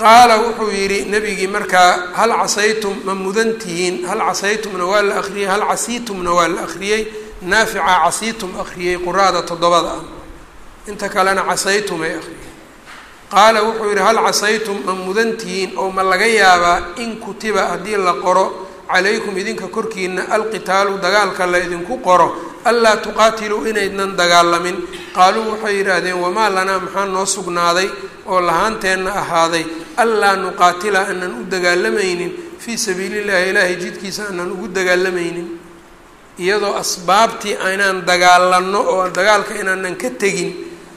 qaala wuxuu yidhi nebigii markaa hal casaytum ma mudan tihiin? Hal casaytumna waa la akriyey hal casiitumna waa la akriyey naafica casiitum akriyey quraada toddobada ah. Inta kalena casaytumay akriyey qaala wuxuu yidhi hal casaytum ma mudan tihiin? Oo ma laga yaabaa in kutiba haddii la qoro calaykum idinka korkiina alqitaalu dagaalka la idinku qoro. Anlaa tuqaatiluu inaydnan dagaalamin. Qaaluu waxay yidhaahdeen wamaa lanaa maxaa noo sugnaaday oo lahaanteenna ahaaday anlaa nuqaatila aanan u dagaalamaynin fii sabiilillahi ilaahay jidkiisa aanan ugu dagaalamaynin. Iyadoo asbaabtii aynaan dagaalanno oo dagaalka inaanan ka tegin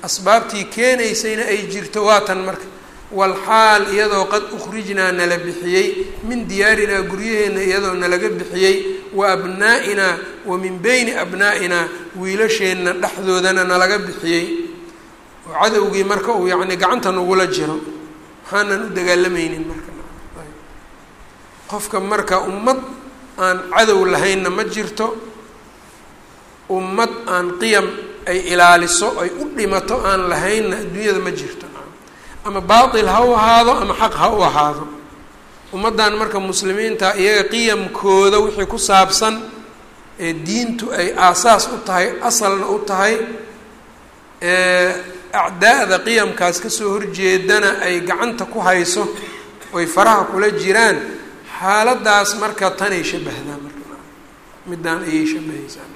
asbaabtii keenaysayna ay jirto waatan marka walxaal iyadoo qad ukhrijnaa nala bixiyey min diyaarinaa guryaheenna iyadoo nalaga bixiyey wa abnaa'inaa wa min beyni abnaa'inaa wiilasheenna dhexdoodana nalaga bixiyey oo cadowgii marka uu yacni gacanta nagula jiro maxaanan u dagaalamaynin marka. Qofka marka ummad aan cadow lahaynna ma jirto ummad aan qiyam ay ilaaliso ay u dhimato aan lahaynna adduunyada ma jirto. Ama baatil ha u ahaado ama xaq ha u ahaado. Ummaddan marka muslimiinta iyaga qiyamkooda wixii ku saabsan ee diintu ay aasaas u tahay asalna u tahay acdaa'da qiyamkaas ka soo horjeedana ay gacanta ku hayso oy faraha kula jiraan xaaladaas marka tanay shabahdaa marka. Middaan ayay shabahaysaa.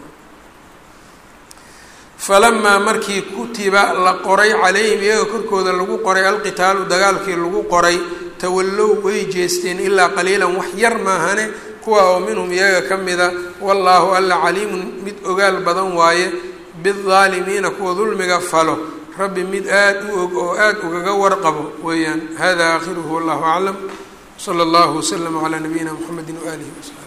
Falamaa markii kutiba la qoray calayhim iyaga korkooda lagu qoray alqitaalu dagaalkii lagu qoray tawallow way jeesteen ilaa qaliilan wax yar maahane kuwa oo minhum iyaga ka mida wallaahu alla caliimun mid ogaal badan waaye bidaalimiina kuwa dulmiga falo rabbi mid aada u og oo aada ugaga warqabo weeyaan. Hada aakhiruhu wallahu aclam. Sala allahu waslama calaa nabiyina mxamedi waaalihi wasaxbi